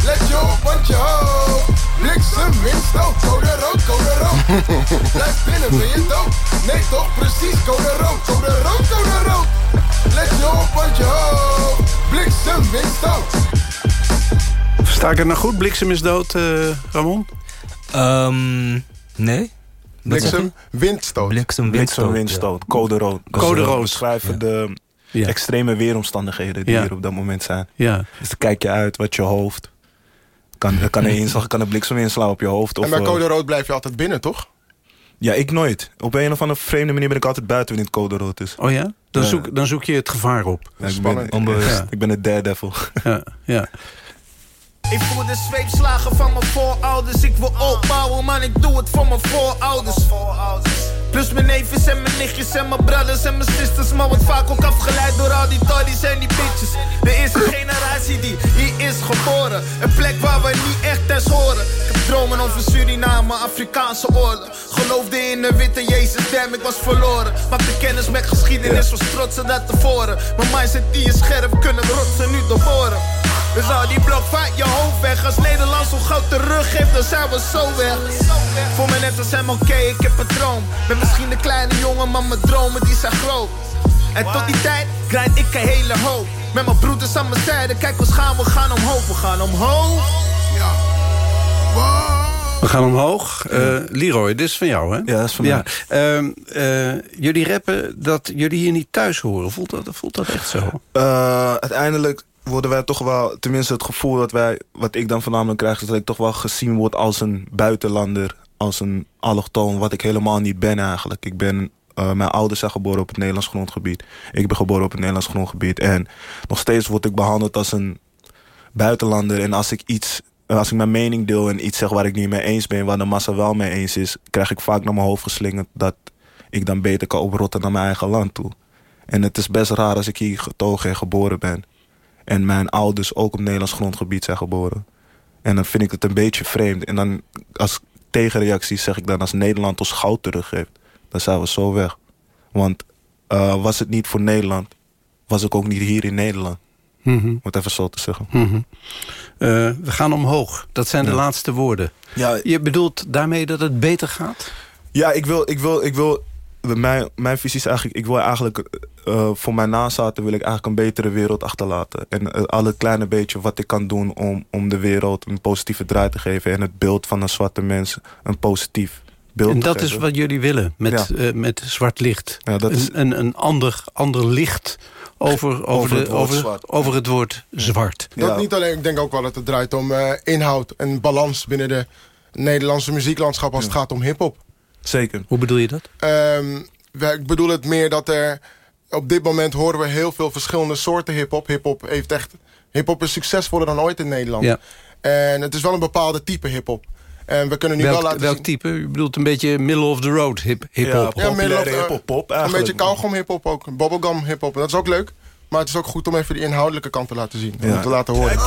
Let je op, want je houdt. Bliksem in stoot. Code rood, code rood. Blijf binnen, ben je dood. Nee toch, precies, code rood. Code rood, code rood. Let je op, want je houdt. Bliksem in stoot. Sta ik het nou goed? Bliksem is dood, eh, Ramon? Ehm, nee. Bliksem, windstoot. Bliksem, windstoot. windstoot, code rood. Code rood. beschrijven de extreme weeromstandigheden die Ja. er op dat moment zijn. Ja. Dus dan kijk je uit wat je hoofd... Kan, kan er inslag, kan er bliksem inslaan op je hoofd. Of, En bij eh, code rood blijf je altijd binnen, toch? Ja, ik nooit. Op een of andere vreemde manier ben ik altijd buiten wanneer het code rood is. Oh ja? Dan, Ja. zoek, dan zoek je het gevaar op. Ja, ik, ben, Onbewust. Ja. ik ben een daredevil. Ja, ja. Ik voel de zweepslagen van mijn voorouders. Ik wil opbouwen, man, ik doe het voor mijn voorouders. Plus mijn neefjes en mijn nichtjes en mijn brothers en mijn sisters. Maar wordt vaak ook afgeleid door al die toddies en die bitches. De eerste generatie die hier is geboren. Een plek waar we niet echt eens horen. Ik heb dromen over Suriname, Afrikaanse oorlog. Geloofde in de witte Ik was verloren. Maakte kennis met geschiedenis, was trots op dat tevoren. Mijn mindset die is scherp, kunnen rotsen nu doorboren. Dus al die blok vaak je hoofd weg. Als Nederland zo'n goud terug geeft, dan zijn we zo weg. Voor me net als hem, oké, ik heb een droom. Ben misschien een kleine jongen, maar mijn dromen die zijn groot. En tot die tijd grind ik een hele hoop. Met mijn broeders aan mijn zijde, kijk, we gaan, we gaan omhoog, we gaan omhoog. Ja. We gaan omhoog. Eh, Leroy, dit is van jou, hè? Ja, dat is van ja. Ehm, eh, jullie rappen dat jullie hier niet thuis horen. Voelt dat, voelt dat echt zo? Eh, uiteindelijk worden wij toch wel, tenminste het gevoel dat wij, wat ik dan voornamelijk krijg, is dat ik toch wel gezien word als een buitenlander, als een allochtoon, wat ik helemaal niet ben eigenlijk. Ik ben, mijn ouders zijn geboren op het Nederlands grondgebied. Ik ben geboren op het Nederlands grondgebied. En nog steeds word ik behandeld als een buitenlander. En als ik iets, als ik mijn mening deel en iets zeg waar ik niet mee eens ben, waar de massa wel mee eens is, krijg ik vaak naar mijn hoofd geslingerd dat ik dan beter kan oprotten naar mijn eigen land toe. En het is best raar als ik hier getogen en geboren ben. En mijn ouders ook op Nederlands grondgebied zijn geboren. En dan vind ik het een beetje vreemd. En dan als tegenreactie zeg ik dan als Nederland ons goud teruggeeft. Dan zijn we zo weg. Want eh, was het niet voor Nederland, was ik ook niet hier in Nederland. Mhm. Om het even zo te zeggen. Mhm. Eh, we gaan omhoog. Dat zijn de laatste woorden. Ja. Je bedoelt daarmee dat het beter gaat? Ja, ik wil, ik wil, ik wil mijn, mijn visie is eigenlijk, ik wil eigenlijk eh, voor mijn nazaten wil ik eigenlijk een betere wereld achterlaten. En uh, alle kleine beetje wat ik kan doen om, om de wereld een positieve draai te geven. En het beeld van een zwarte mens een positief beeld En dat is wat jullie willen met, Ja. eh, met zwart licht. Ja, dat is- een, een, een ander, ander licht over, over, Over de, het woord over, zwart. over het woord zwart. Dat niet alleen, ik denk ook wel dat het draait om eh, inhoud en balans binnen de Nederlandse muzieklandschap als het gaat om hip-hop. Zeker. Hoe bedoel je dat? Ehm, wij- ik bedoel het meer dat er op dit moment horen we heel veel verschillende soorten hip-hop. Hip-hop heeft echt. Hip-hop is succesvoller dan ooit in Nederland. Ja. En het is wel een bepaalde type hip-hop. En we kunnen nu wel welk laten welk zien. type? U bedoelt een beetje middle of the road hip, hip-hop? Ja, middel of, eh, hip-hop, pop Een beetje kauwgom hip-hop ook. Bubblegum hip-hop. Dat is ook leuk. Maar het is ook goed om even die inhoudelijke kant te laten zien. Ja. Om te laten horen.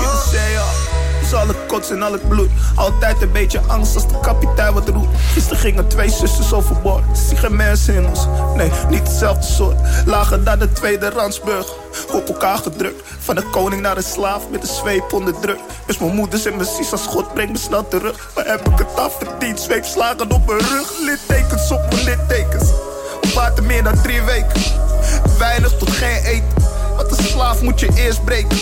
Kijk in de zee, ja. Is al het kots en al het bloed. Altijd een beetje angst als de kapitein wat roept. Gisteren gingen twee zusters overboord. Zie geen mensen in ons. Nee, niet hetzelfde soort. Lager dan de tweede Ransburg. Op elkaar gedrukt. Van de koning naar de slaaf met de zweep onder druk. Dus mijn moeders en mijn zus als God brengt me snel terug. Maar heb ik het afverdiend? Zweepslagen op mijn rug. Littekens op mijn littekens. Op meer dan drie weken. Weinig tot geen eten. Want een slaaf moet je eerst breken.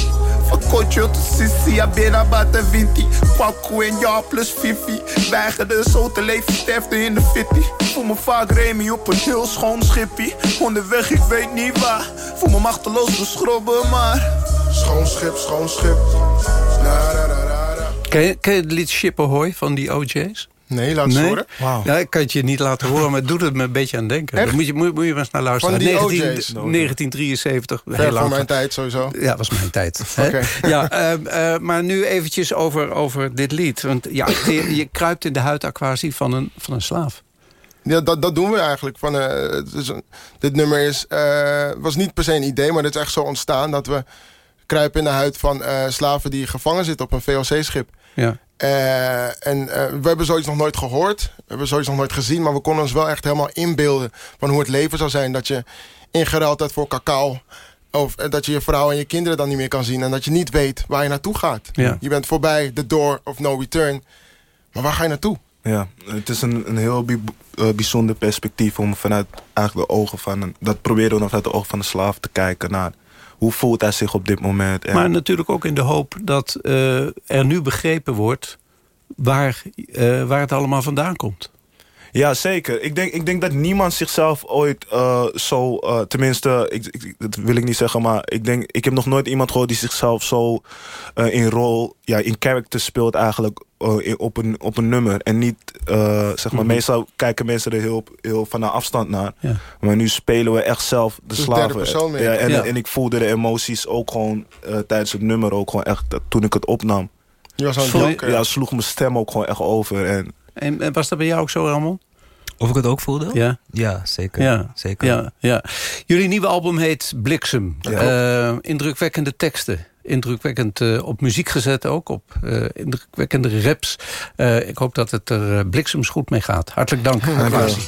Van Cocho tot Sissi, Abena Bata Vinti. Kwaku en ja plus Fifi. Weigerde zo te leven, sterfde in de fitty. Voel me vaak Remy op een heel schoon schippie. Onderweg, ik weet niet waar. Voel me machteloos beschrobben, maar... Schoon schip, schoon schip. Na. Ken je, ken je het lied Ship Ahoy van die OJ's? Nee, laat eens horen. Ja, ik kan het je niet laten horen, maar het doet het me een beetje aan denken. Moet je, moet, moet je maar eens naar luisteren. Van die 19 OJ's? 1973. Ver heel voor lang mijn tijd sowieso. Ja, was mijn tijd. Oké. Ja, ehm, eh, maar nu eventjes over, over dit lied. Want ja, je, je kruipt in de huidaquatie van een, van een slaaf. Ja, dat, dat doen we eigenlijk. Van, eh, het is een- dit nummer is, eh, was niet per se een idee, maar dit is echt zo ontstaan... dat we kruipen in de huid van slaven die gevangen zitten op een VOC-schip. Ja. Eh, en eh, we hebben zoiets nog nooit gehoord. We hebben zoiets nog nooit gezien. Maar we konden ons wel echt helemaal inbeelden... van hoe het leven zou zijn. Dat je ingeruild hebt voor cacao. Of eh, dat je je vrouw en je kinderen dan niet meer kan zien. En dat je niet weet waar je naartoe gaat. Ja. Je bent voorbij de door of no return. Maar waar ga je naartoe? Ja, het is een, een heel bi- bijzonder perspectief om vanuit eigenlijk de ogen van een, dat proberen we dan vanuit de ogen van de slaaf te kijken naar hoe voelt hij zich op dit moment. En, Maar natuurlijk ook in de hoop dat eh, er nu begrepen wordt... waar, eh, waar het allemaal vandaan komt. Ja, zeker. Ik denk, ik denk dat niemand zichzelf ooit eh, zo... eh, tenminste, ik, ik, dat wil ik niet zeggen, maar ik denk... Ik heb nog nooit iemand gehoord die zichzelf zo eh, in rol... Ja, in character speelt eigenlijk in- op, een, op een nummer. En niet, eh, zeg maar, Mhm. meestal kijken mensen er heel, heel van afstand naar. Ja. Maar nu spelen we echt zelf de Dus slaven. Ja, en, Ja. en ik voelde de emoties ook gewoon eh, tijdens het nummer ook gewoon echt... toen ik het opnam. Je was aan het Sorry? janken. Ja, sloeg mijn stem ook gewoon echt over. En En, was dat bij jou ook zo, Ramon? Of ik het ook voelde? Ja. Ja, zeker. Ja, zeker. Ja, ja. Jullie nieuwe album heet Bliksem. Ja. Eh, indrukwekkende teksten. Indrukwekkend eh, op muziek gezet ook. Op eh, indrukwekkende raps. Eh, ik hoop dat het er bliksems goed mee gaat. Hartelijk dank. Aquasi.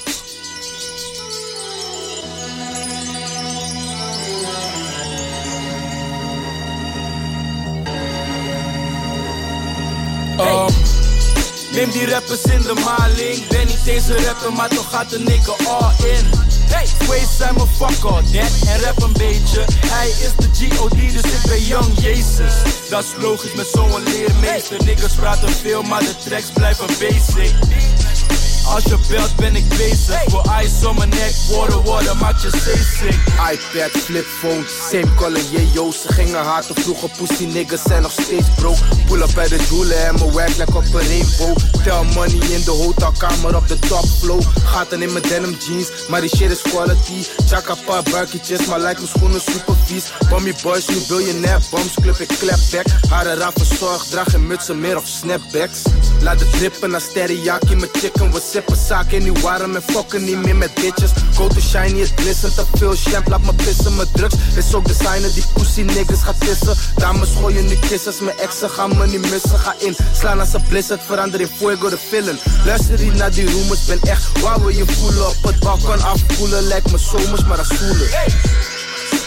Neem die rappers in de maling. Ben niet eens een rapper, maar toch gaat de nigga all in. Hey, Waze zijn mijn fuck all en rap een beetje. Hij is de G.O.D, dus ik ben Young Jezus. Dat is logisch met zo'n leermeester. Niggas praten veel, maar de tracks blijven basic. Als je belt ben ik bezig. Voor ice om mijn nek, water, water, maakt je zeesick iPad, flipphone, same color, yeah yo. Ze gingen hard op vroeger, pussy niggas zijn nog steeds broke. Pull up bij de doelen en mijn werk lijkt op een rainbow. Tel money in de hotelkamer op de top flow Gaten in mijn denim jeans, maar die shit is quality. Chaka paar buikjes, maar lijkt mijn schoenen super vies. Bommy boys, nu biljonair, bombs, club ik clapback Haren raar verzorgd, draag geen mutsen meer of snapbacks. Laat het drippen naar steriyaki met chicken We sippen zaken niet warm en fokken niet meer met bitches. Go to shiny, het glissent te veel champ Laat me pissen, mijn drugs. Is ook designer Die pussy niggas gaat tissen Dames gooien nu kissers, mijn exen gaan me niet missen. Ga in, slaan als een blizzard, verander in fuego de villain. Luister niet naar die rumors, ben echt Waar we je voelen op het balkon afkoelen. Lijkt me zomers, maar dat stoelen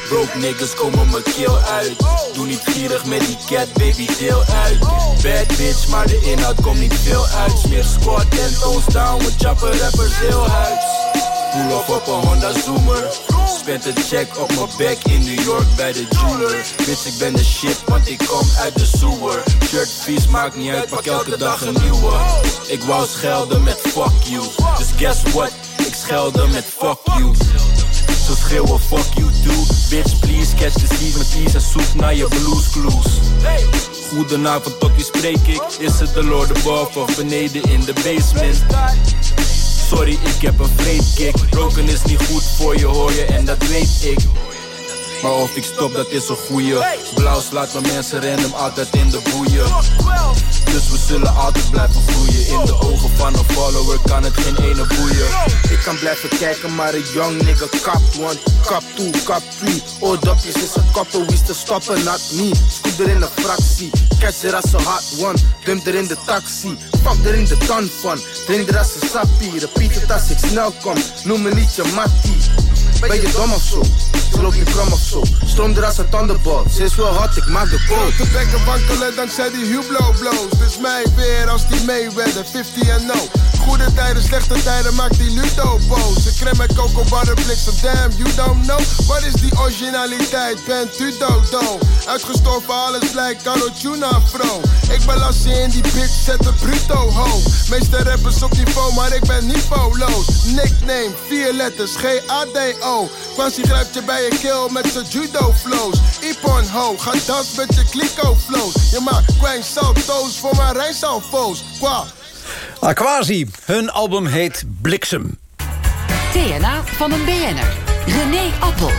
Broke niggas komen mijn keel uit. Doe niet gierig met die cat, baby deel uit. Bad bitch, maar de inhoud komt niet veel uit. Smeer squad en toes down, we chappen rappers heel huis. Pull up op een Honda Zoomer. Spent een check op mijn back in New York bij de jeweler. Bitch, ik ben de shit, want ik kom uit de sewer. Shirt vies, maakt niet uit, pak elke dag een nieuwe. Ik wou schelden met fuck you. Dus guess what, ik schelde met fuck you zo schreeuwen fuck you do Bitch please catch the seed met ease En zoek naar je blues clues. Goedenavond tot wie spreek ik. Is het de lord above of beneden in de basement? Sorry ik heb een vreedkick. Broken is niet goed voor je hoor je en dat weet ik maar of ik stop, dat is een goeie. Blauw slaat mijn mensen random altijd in de boeien. Dus we zullen altijd blijven groeien. In de ogen van een follower kan het geen ene boeien. Ik kan blijven kijken, maar een young nigga kap one Kap two, kap three. Oordopjes is een koppel, wie is te stoppen, not me. Scoot er in een fractie Catch er als een hot one. Dump er in de taxi Fuck er in de ton van. Drink er als een sappie Repeat het als ik snel kom. Noem me niet je mattie ben je dom of zo? Ze loopt niet krom of zo. Stroom er als een thunderball Ze is wel hot, ik maak de goal De bekken wankelen dankzij die Hublot blows. Dus mij weer als die Mayweather 50 en 0 Goede tijden, slechte tijden, maakt die Ludo boos. Ik crème met coco butter bliksem, damn, you don't know. Wat is die originaliteit, bent u dodo? Uitgestorven, alles lijkt Carlo Tuna Fro. Ik ben lassie in die bitch, zet de bruto ho. Meeste rappers op niveau, maar ik ben niveauloos. Nickname, vier letters, G-A-D-O. Quasi grijpt je bij je kill met zijn judo flows. Ipon ho, ga dans met je kliko flows. Je maakt quang salto's voor mijn rijnsalvo's. Qua. Aquasi, hun album heet Bliksem. TNA van een BN'er. René Appel.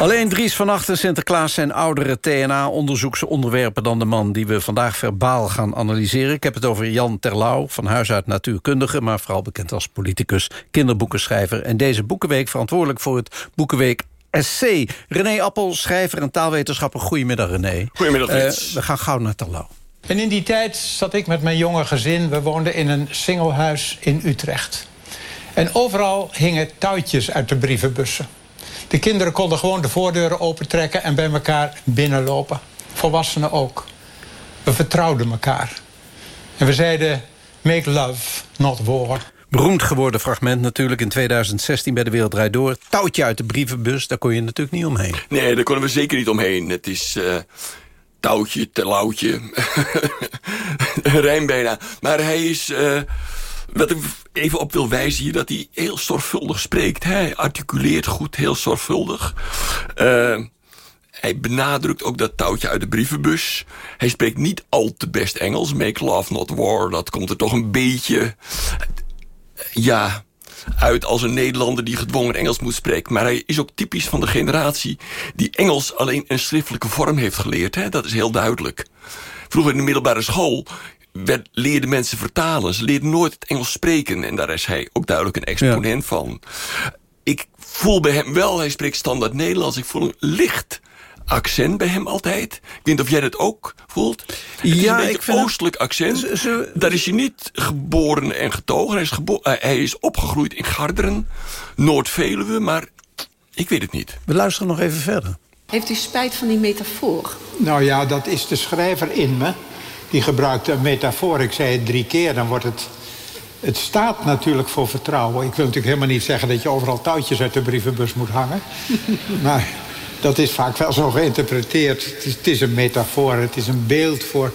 Alleen Dries van Achten, Sinterklaas zijn oudere TNA-onderzoeksonderwerpen dan de man die we vandaag verbaal gaan analyseren. Ik heb het over Jan Terlouw, van huis uit natuurkundige... maar vooral bekend als politicus, kinderboekenschrijver... en deze boekenweek verantwoordelijk voor het Boekenweek SC. René Appel, schrijver en taalwetenschapper. Goedemiddag, René. Goedemiddag, Frits. we gaan gauw naar Terlouw. En in die tijd zat ik met mijn jonge gezin. We woonden in een singlehuis in Utrecht. En overal hingen touwtjes uit de brievenbussen. De kinderen konden gewoon de voordeuren opentrekken en bij elkaar binnenlopen. Volwassenen ook. We vertrouwden elkaar. En we zeiden, make love, not war. Beroemd geworden fragment natuurlijk in 2016 bij de Wereld Draait Door. Touwtje uit de brievenbus, daar kon je natuurlijk niet omheen. Nee, daar konden we zeker niet omheen. Het is eh touwtje, telauwtje. Een rijm bijna. Maar hij is... eh, wat ik even op wil wijzen hier... dat hij heel zorgvuldig spreekt. Hij articuleert goed, heel zorgvuldig. Eh, hij benadrukt ook dat touwtje uit de brievenbus. Hij spreekt niet al te best Engels. Make love, not war. Dat komt er toch een beetje... Ja, uit als een Nederlander die gedwongen Engels moet spreken. Maar hij is ook typisch van de generatie die Engels alleen een schriftelijke vorm heeft geleerd. Hè? Dat is heel duidelijk. Vroeger in de middelbare school werd, leerden mensen vertalen. Ze leerden nooit het Engels spreken. En daar is hij ook duidelijk een exponent van. Ik voel bij hem wel, hij spreekt standaard Nederlands. Ik voel een licht accent bij hem altijd. Ik weet niet of jij dat ook voelt. Het is Ja, een ik vind het- oostelijk accent. Daar is hij niet geboren en getogen. Hij is, gebo eh, hij is opgegroeid in Garderen, Noord-Veluwe, maar ik weet het niet. We luisteren nog even verder. Heeft u spijt van die metafoor? Nou ja, dat is de schrijver in me. Die gebruikt een metafoor. Ik zei het drie keer, dan wordt het... Het staat natuurlijk voor vertrouwen. Ik wil natuurlijk helemaal niet zeggen dat je overal touwtjes uit de brievenbus moet hangen. maar dat is vaak wel zo geïnterpreteerd. Het is, het is een metafoor, het is een beeld voor...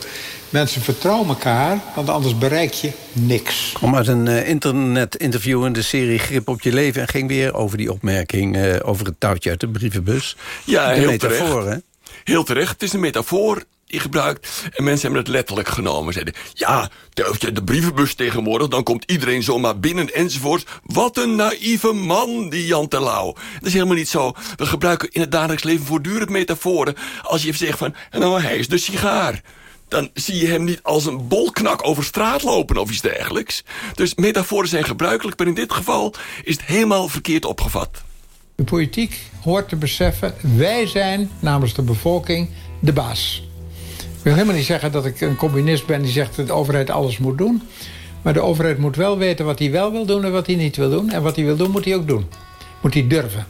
Mensen vertrouwen elkaar, want anders bereik je niks. Kom uit een eh, internet-interview in de serie Grip op je leven... en ging weer over die opmerking eh, over het touwtje uit de brievenbus. Ja, de heel metafoor, terecht. hè? Heel terecht. Het is een metafoor die gebruikt. En mensen hebben het letterlijk genomen. Zeiden, ja, je de brievenbus tegenwoordig... dan komt iedereen zomaar binnen enzovoort. Wat een naïeve man, die Jan Terlouw. Dat is helemaal niet zo. We gebruiken in het dagelijks leven voortdurend metaforen. Als je zegt van, nou, hij is de sigaar. Dan zie je hem niet als een bolknak over straat lopen of iets dergelijks. Dus metaforen zijn gebruikelijk, maar in dit geval is het helemaal verkeerd opgevat. De politiek hoort te beseffen, wij zijn namens de bevolking de baas. Wil helemaal niet zeggen dat ik een communist ben die zegt dat de overheid alles moet doen. Maar de overheid moet wel weten wat hij wel wil doen en wat hij niet wil doen. En wat hij wil doen, moet hij ook doen. Moet hij durven.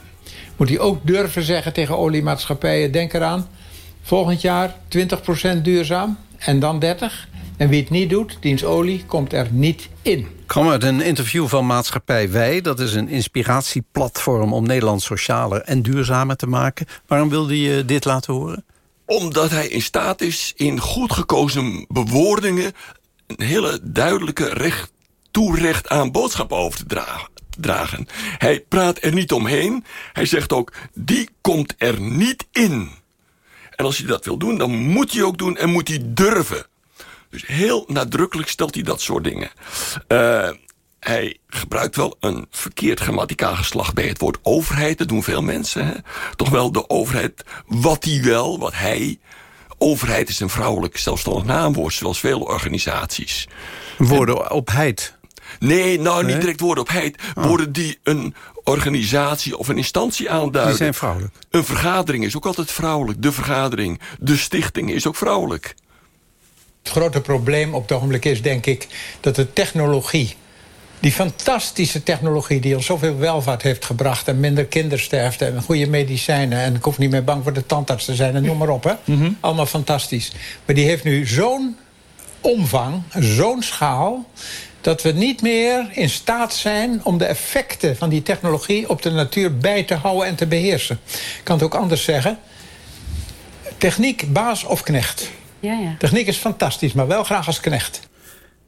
Moet hij ook durven zeggen tegen oliemaatschappijen, denk eraan... volgend jaar 20% duurzaam en dan 30. En wie het niet doet, diens olie, komt er niet in. kwam uit een interview van Maatschappij Wij. Dat is een inspiratieplatform om Nederland socialer en duurzamer te maken. Waarom wilde je dit laten horen? Omdat hij in staat is in goed gekozen bewoordingen... een hele duidelijke recht, toerecht aan boodschap over te dragen. Hij praat er niet omheen. Hij zegt ook, die komt er niet in. En als je dat wil doen, dan moet je ook doen en moet hij durven. Dus heel nadrukkelijk stelt hij dat soort dingen. Eh, hij gebruikt wel een verkeerd grammaticaal geslacht bij het woord overheid. Dat doen veel mensen. Hè? Toch wel de overheid, wat hij wel, wat hij... Overheid is een vrouwelijk zelfstandig naamwoord, zoals veel organisaties. Woorden op heid. Nee, nou Nee? niet direct woorden op heid. Woorden die een organisatie of een instantie aanduiden. Die zijn vrouwelijk. Een vergadering is ook altijd vrouwelijk. De vergadering, de stichting is ook vrouwelijk. Het grote probleem op het ogenblik is, denk ik, dat de technologie... die fantastische technologie die ons zoveel welvaart heeft gebracht... en minder kindersterfte en goede medicijnen... en ik hoef niet meer bang voor de tandarts te zijn en noem maar op. Hè? Allemaal fantastisch. Maar die heeft nu zo'n omvang, zo'n schaal... dat dat we niet meer in staat zijn om de effecten van die technologie op de natuur bij te houden en te beheersen. Ik kan het ook anders zeggen. Techniek, baas of knecht. Ja, ja. Techniek is fantastisch, maar wel graag als knecht.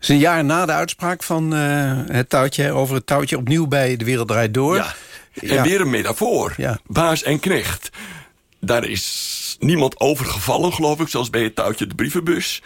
Het is een jaar na de uitspraak van eh, het touwtje... over het touwtje opnieuw bij De Wereld Draait Door. Ja. En weer een metafoor. Baas en knecht. Daar is niemand overgevallen, geloof ik, zoals bij het touwtje de brievenbus.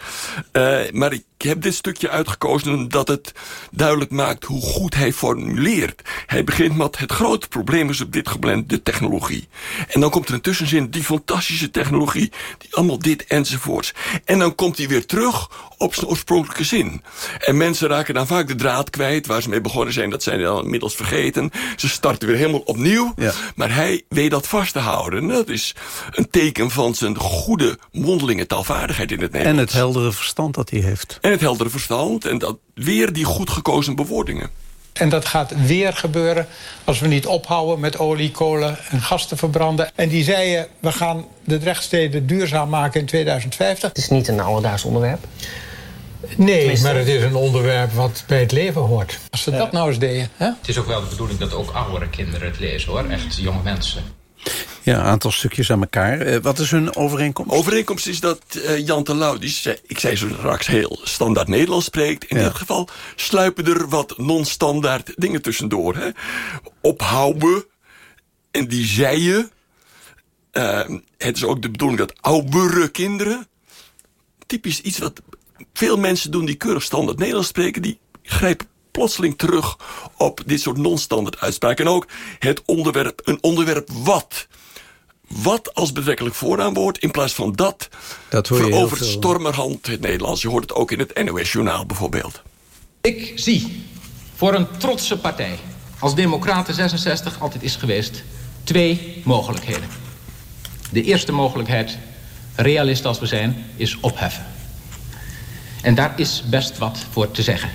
Uh, maar ik heb dit stukje uitgekozen omdat het duidelijk maakt hoe goed hij formuleert. Hij begint met het grote probleem is op dit geblend de technologie. En dan komt er een tussenzin die fantastische technologie, die allemaal dit enzovoorts. En dan komt hij weer terug op zijn oorspronkelijke zin. En mensen raken dan vaak de draad kwijt waar ze mee begonnen zijn. Dat zijn dan inmiddels vergeten. Ze starten weer helemaal opnieuw. Maar hij weet dat vast te houden. Dat is een teken van zijn goede mondelinge taalvaardigheid in het Nederlands. En het heldere verstand dat hij heeft. En het heldere verstand en dat weer die goed gekozen bewoordingen. En dat gaat weer gebeuren als we niet ophouden met olie, kolen en gas te verbranden. En die zeiden, we gaan de Drechtsteden duurzaam maken in 2050. Het is niet een alledaags onderwerp. Nee, Tenminste- maar het is een onderwerp wat bij het leven hoort. Als ze dat nou eens deden. Hè? Het is ook wel de bedoeling dat ook oudere kinderen het lezen, hoor. Echt jonge mensen. Ja, een aantal stukjes aan elkaar. Eh, wat is hun overeenkomst? Overeenkomst is dat eh, Jan Terlouw, die zei, ik zei zo straks heel standaard Nederlands spreekt. In dit geval sluipen er wat non-standaard dingen tussendoor. Hè? Ophouden en die zeien. eh, het is ook de bedoeling dat oudere kinderen... typisch iets wat veel mensen doen die keurig standaard Nederlands spreken... die grijpen plotseling terug op dit soort non-standaard uitspraken. En ook het onderwerp, een onderwerp wat wat als betrekkelijk voornaamwoord in plaats van dat, Dat hoor je heel verovert veel. stormerhand het Nederlands. Je hoort het ook in het NOS-journaal bijvoorbeeld. Ik zie voor een trotse partij, als Democraten 66 altijd is geweest, twee mogelijkheden. De eerste mogelijkheid, realist als we zijn, is opheffen. En daar is best wat voor te zeggen.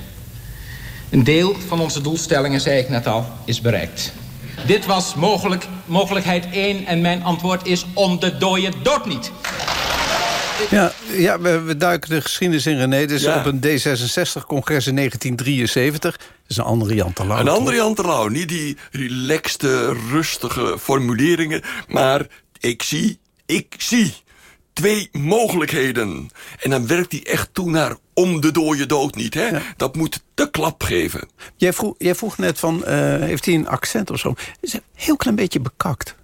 Een deel van onze doelstellingen, zei ik net al, is bereikt. Dit was mogelijk, mogelijkheid 1 en mijn antwoord is om de dode dood niet. Ja, ja we, we duiken de geschiedenis in, René. Dus Ja. op een D66-congres in 1973. Dat is een andere Jan Terlouw. Een andere Jan Terlouw, niet die relaxte, rustige formuleringen... maar ik zie, ik zie twee mogelijkheden. En dan werkt hij echt toe naar om de dode dood niet. Hè? Dat moet de klap geven. Jij vroeg, jij vroeg net van, eh, heeft hij een accent of zo? Is een heel klein beetje bekakt.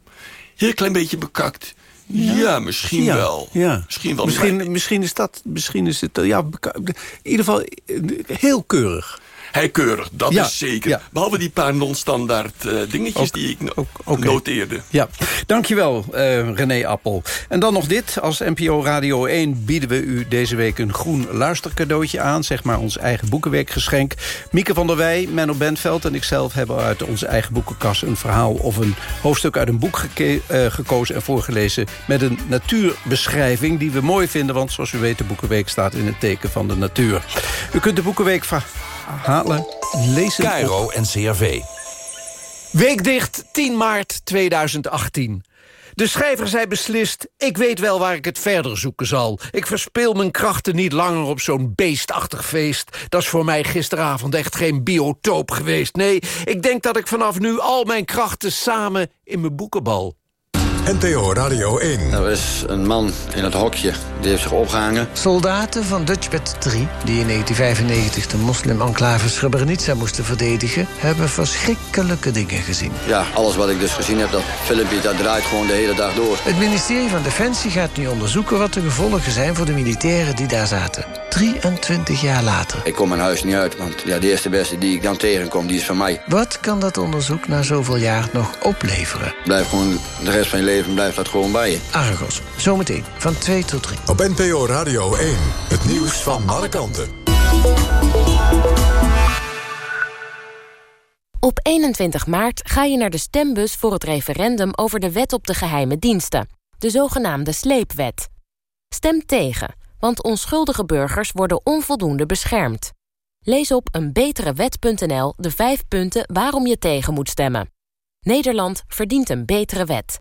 Heel klein beetje bekakt. Ja, misschien Ja, wel. Ja. Misschien wel. Misschien, misschien is dat, misschien is het, ja, in ieder geval eh, heel keurig. Hij keurig, dat Ja, is zeker. ja. Behalve die paar non-standaard eh, dingetjes die ik no- noteerde. Ja, dankjewel eh René Appel. En dan nog dit. Als NPO Radio 1 bieden we u deze week een groen luistercadeautje aan. Zeg maar ons eigen boekenweekgeschenk. Mieke van der Wij, Menno Bentveld en ikzelf hebben uit onze eigen boekenkast... een verhaal of een hoofdstuk uit een boek eh, gekozen en voorgelezen... met een natuurbeschrijving die we mooi vinden... want zoals u weet, de Boekenweek staat in het teken van de natuur. U kunt de Boekenweek verhalen, lezen... Cairo en CRV. Weekdicht 10 maart 2018. De schrijver zei beslist, ik weet wel waar ik het verder zoeken zal. Ik verspil mijn krachten niet langer op zo'n beestachtig feest. Dat is voor mij gisteravond echt geen biotoop geweest. Nee, ik denk dat ik vanaf nu al mijn krachten samen in mijn boekenbal. NTO Radio 1. Er is een man in het hokje, die heeft zich opgehangen. Soldaten van Dutchbat 3, die in 1995 de moslim-enclave Srebrenica moesten verdedigen, hebben verschrikkelijke dingen gezien. Ja, alles wat ik dus gezien heb, dat filmpje, dat draait gewoon de hele dag door. Het ministerie van Defensie gaat nu onderzoeken wat de gevolgen zijn voor de militairen die daar zaten. 23 jaar later. Ik kom mijn huis niet uit, want ja, de eerste beste die ik dan tegenkom, die is van mij. Wat kan dat onderzoek na zoveel jaar nog opleveren? Blijf gewoon de rest van je leven, blijft dat gewoon bij je. Argos, zometeen van 2 tot 3. Op NPO Radio 1. Het nieuws van alle kanten. Op 21 maart ga je naar de stembus voor het referendum over de wet op de geheime diensten, de zogenaamde sleepwet. Stem tegen, want onschuldige burgers worden onvoldoende beschermd. Lees op eenbeterewet.nl de vijf punten waarom je tegen moet stemmen. Nederland verdient een betere wet.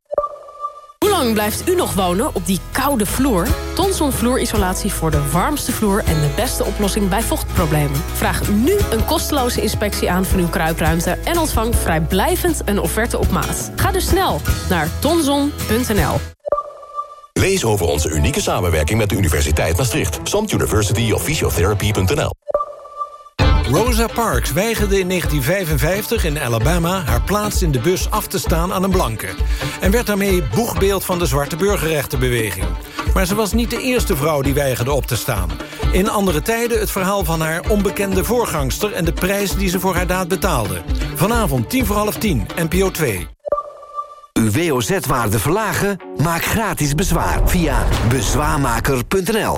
lang blijft u nog wonen op die koude vloer? Tonson vloerisolatie voor de warmste vloer en de beste oplossing bij vochtproblemen. Vraag nu een kosteloze inspectie aan van uw kruipruimte... en ontvang vrijblijvend een offerte op maat. Ga dus snel naar tonson.nl. Lees over onze unieke samenwerking met de Universiteit Maastricht. SOMT University of Rosa Parks weigerde in 1955 in Alabama haar plaats in de bus af te staan aan een blanke. En werd daarmee boegbeeld van de zwarte burgerrechtenbeweging. Maar ze was niet de eerste vrouw die weigerde op te staan. In andere tijden het verhaal van haar onbekende voorgangster... en de prijs die ze voor haar daad betaalde. Vanavond tien voor half tien, NPO 2. Uw WOZ-waarde verlagen? Maak gratis bezwaar via bezwaarmaker.nl.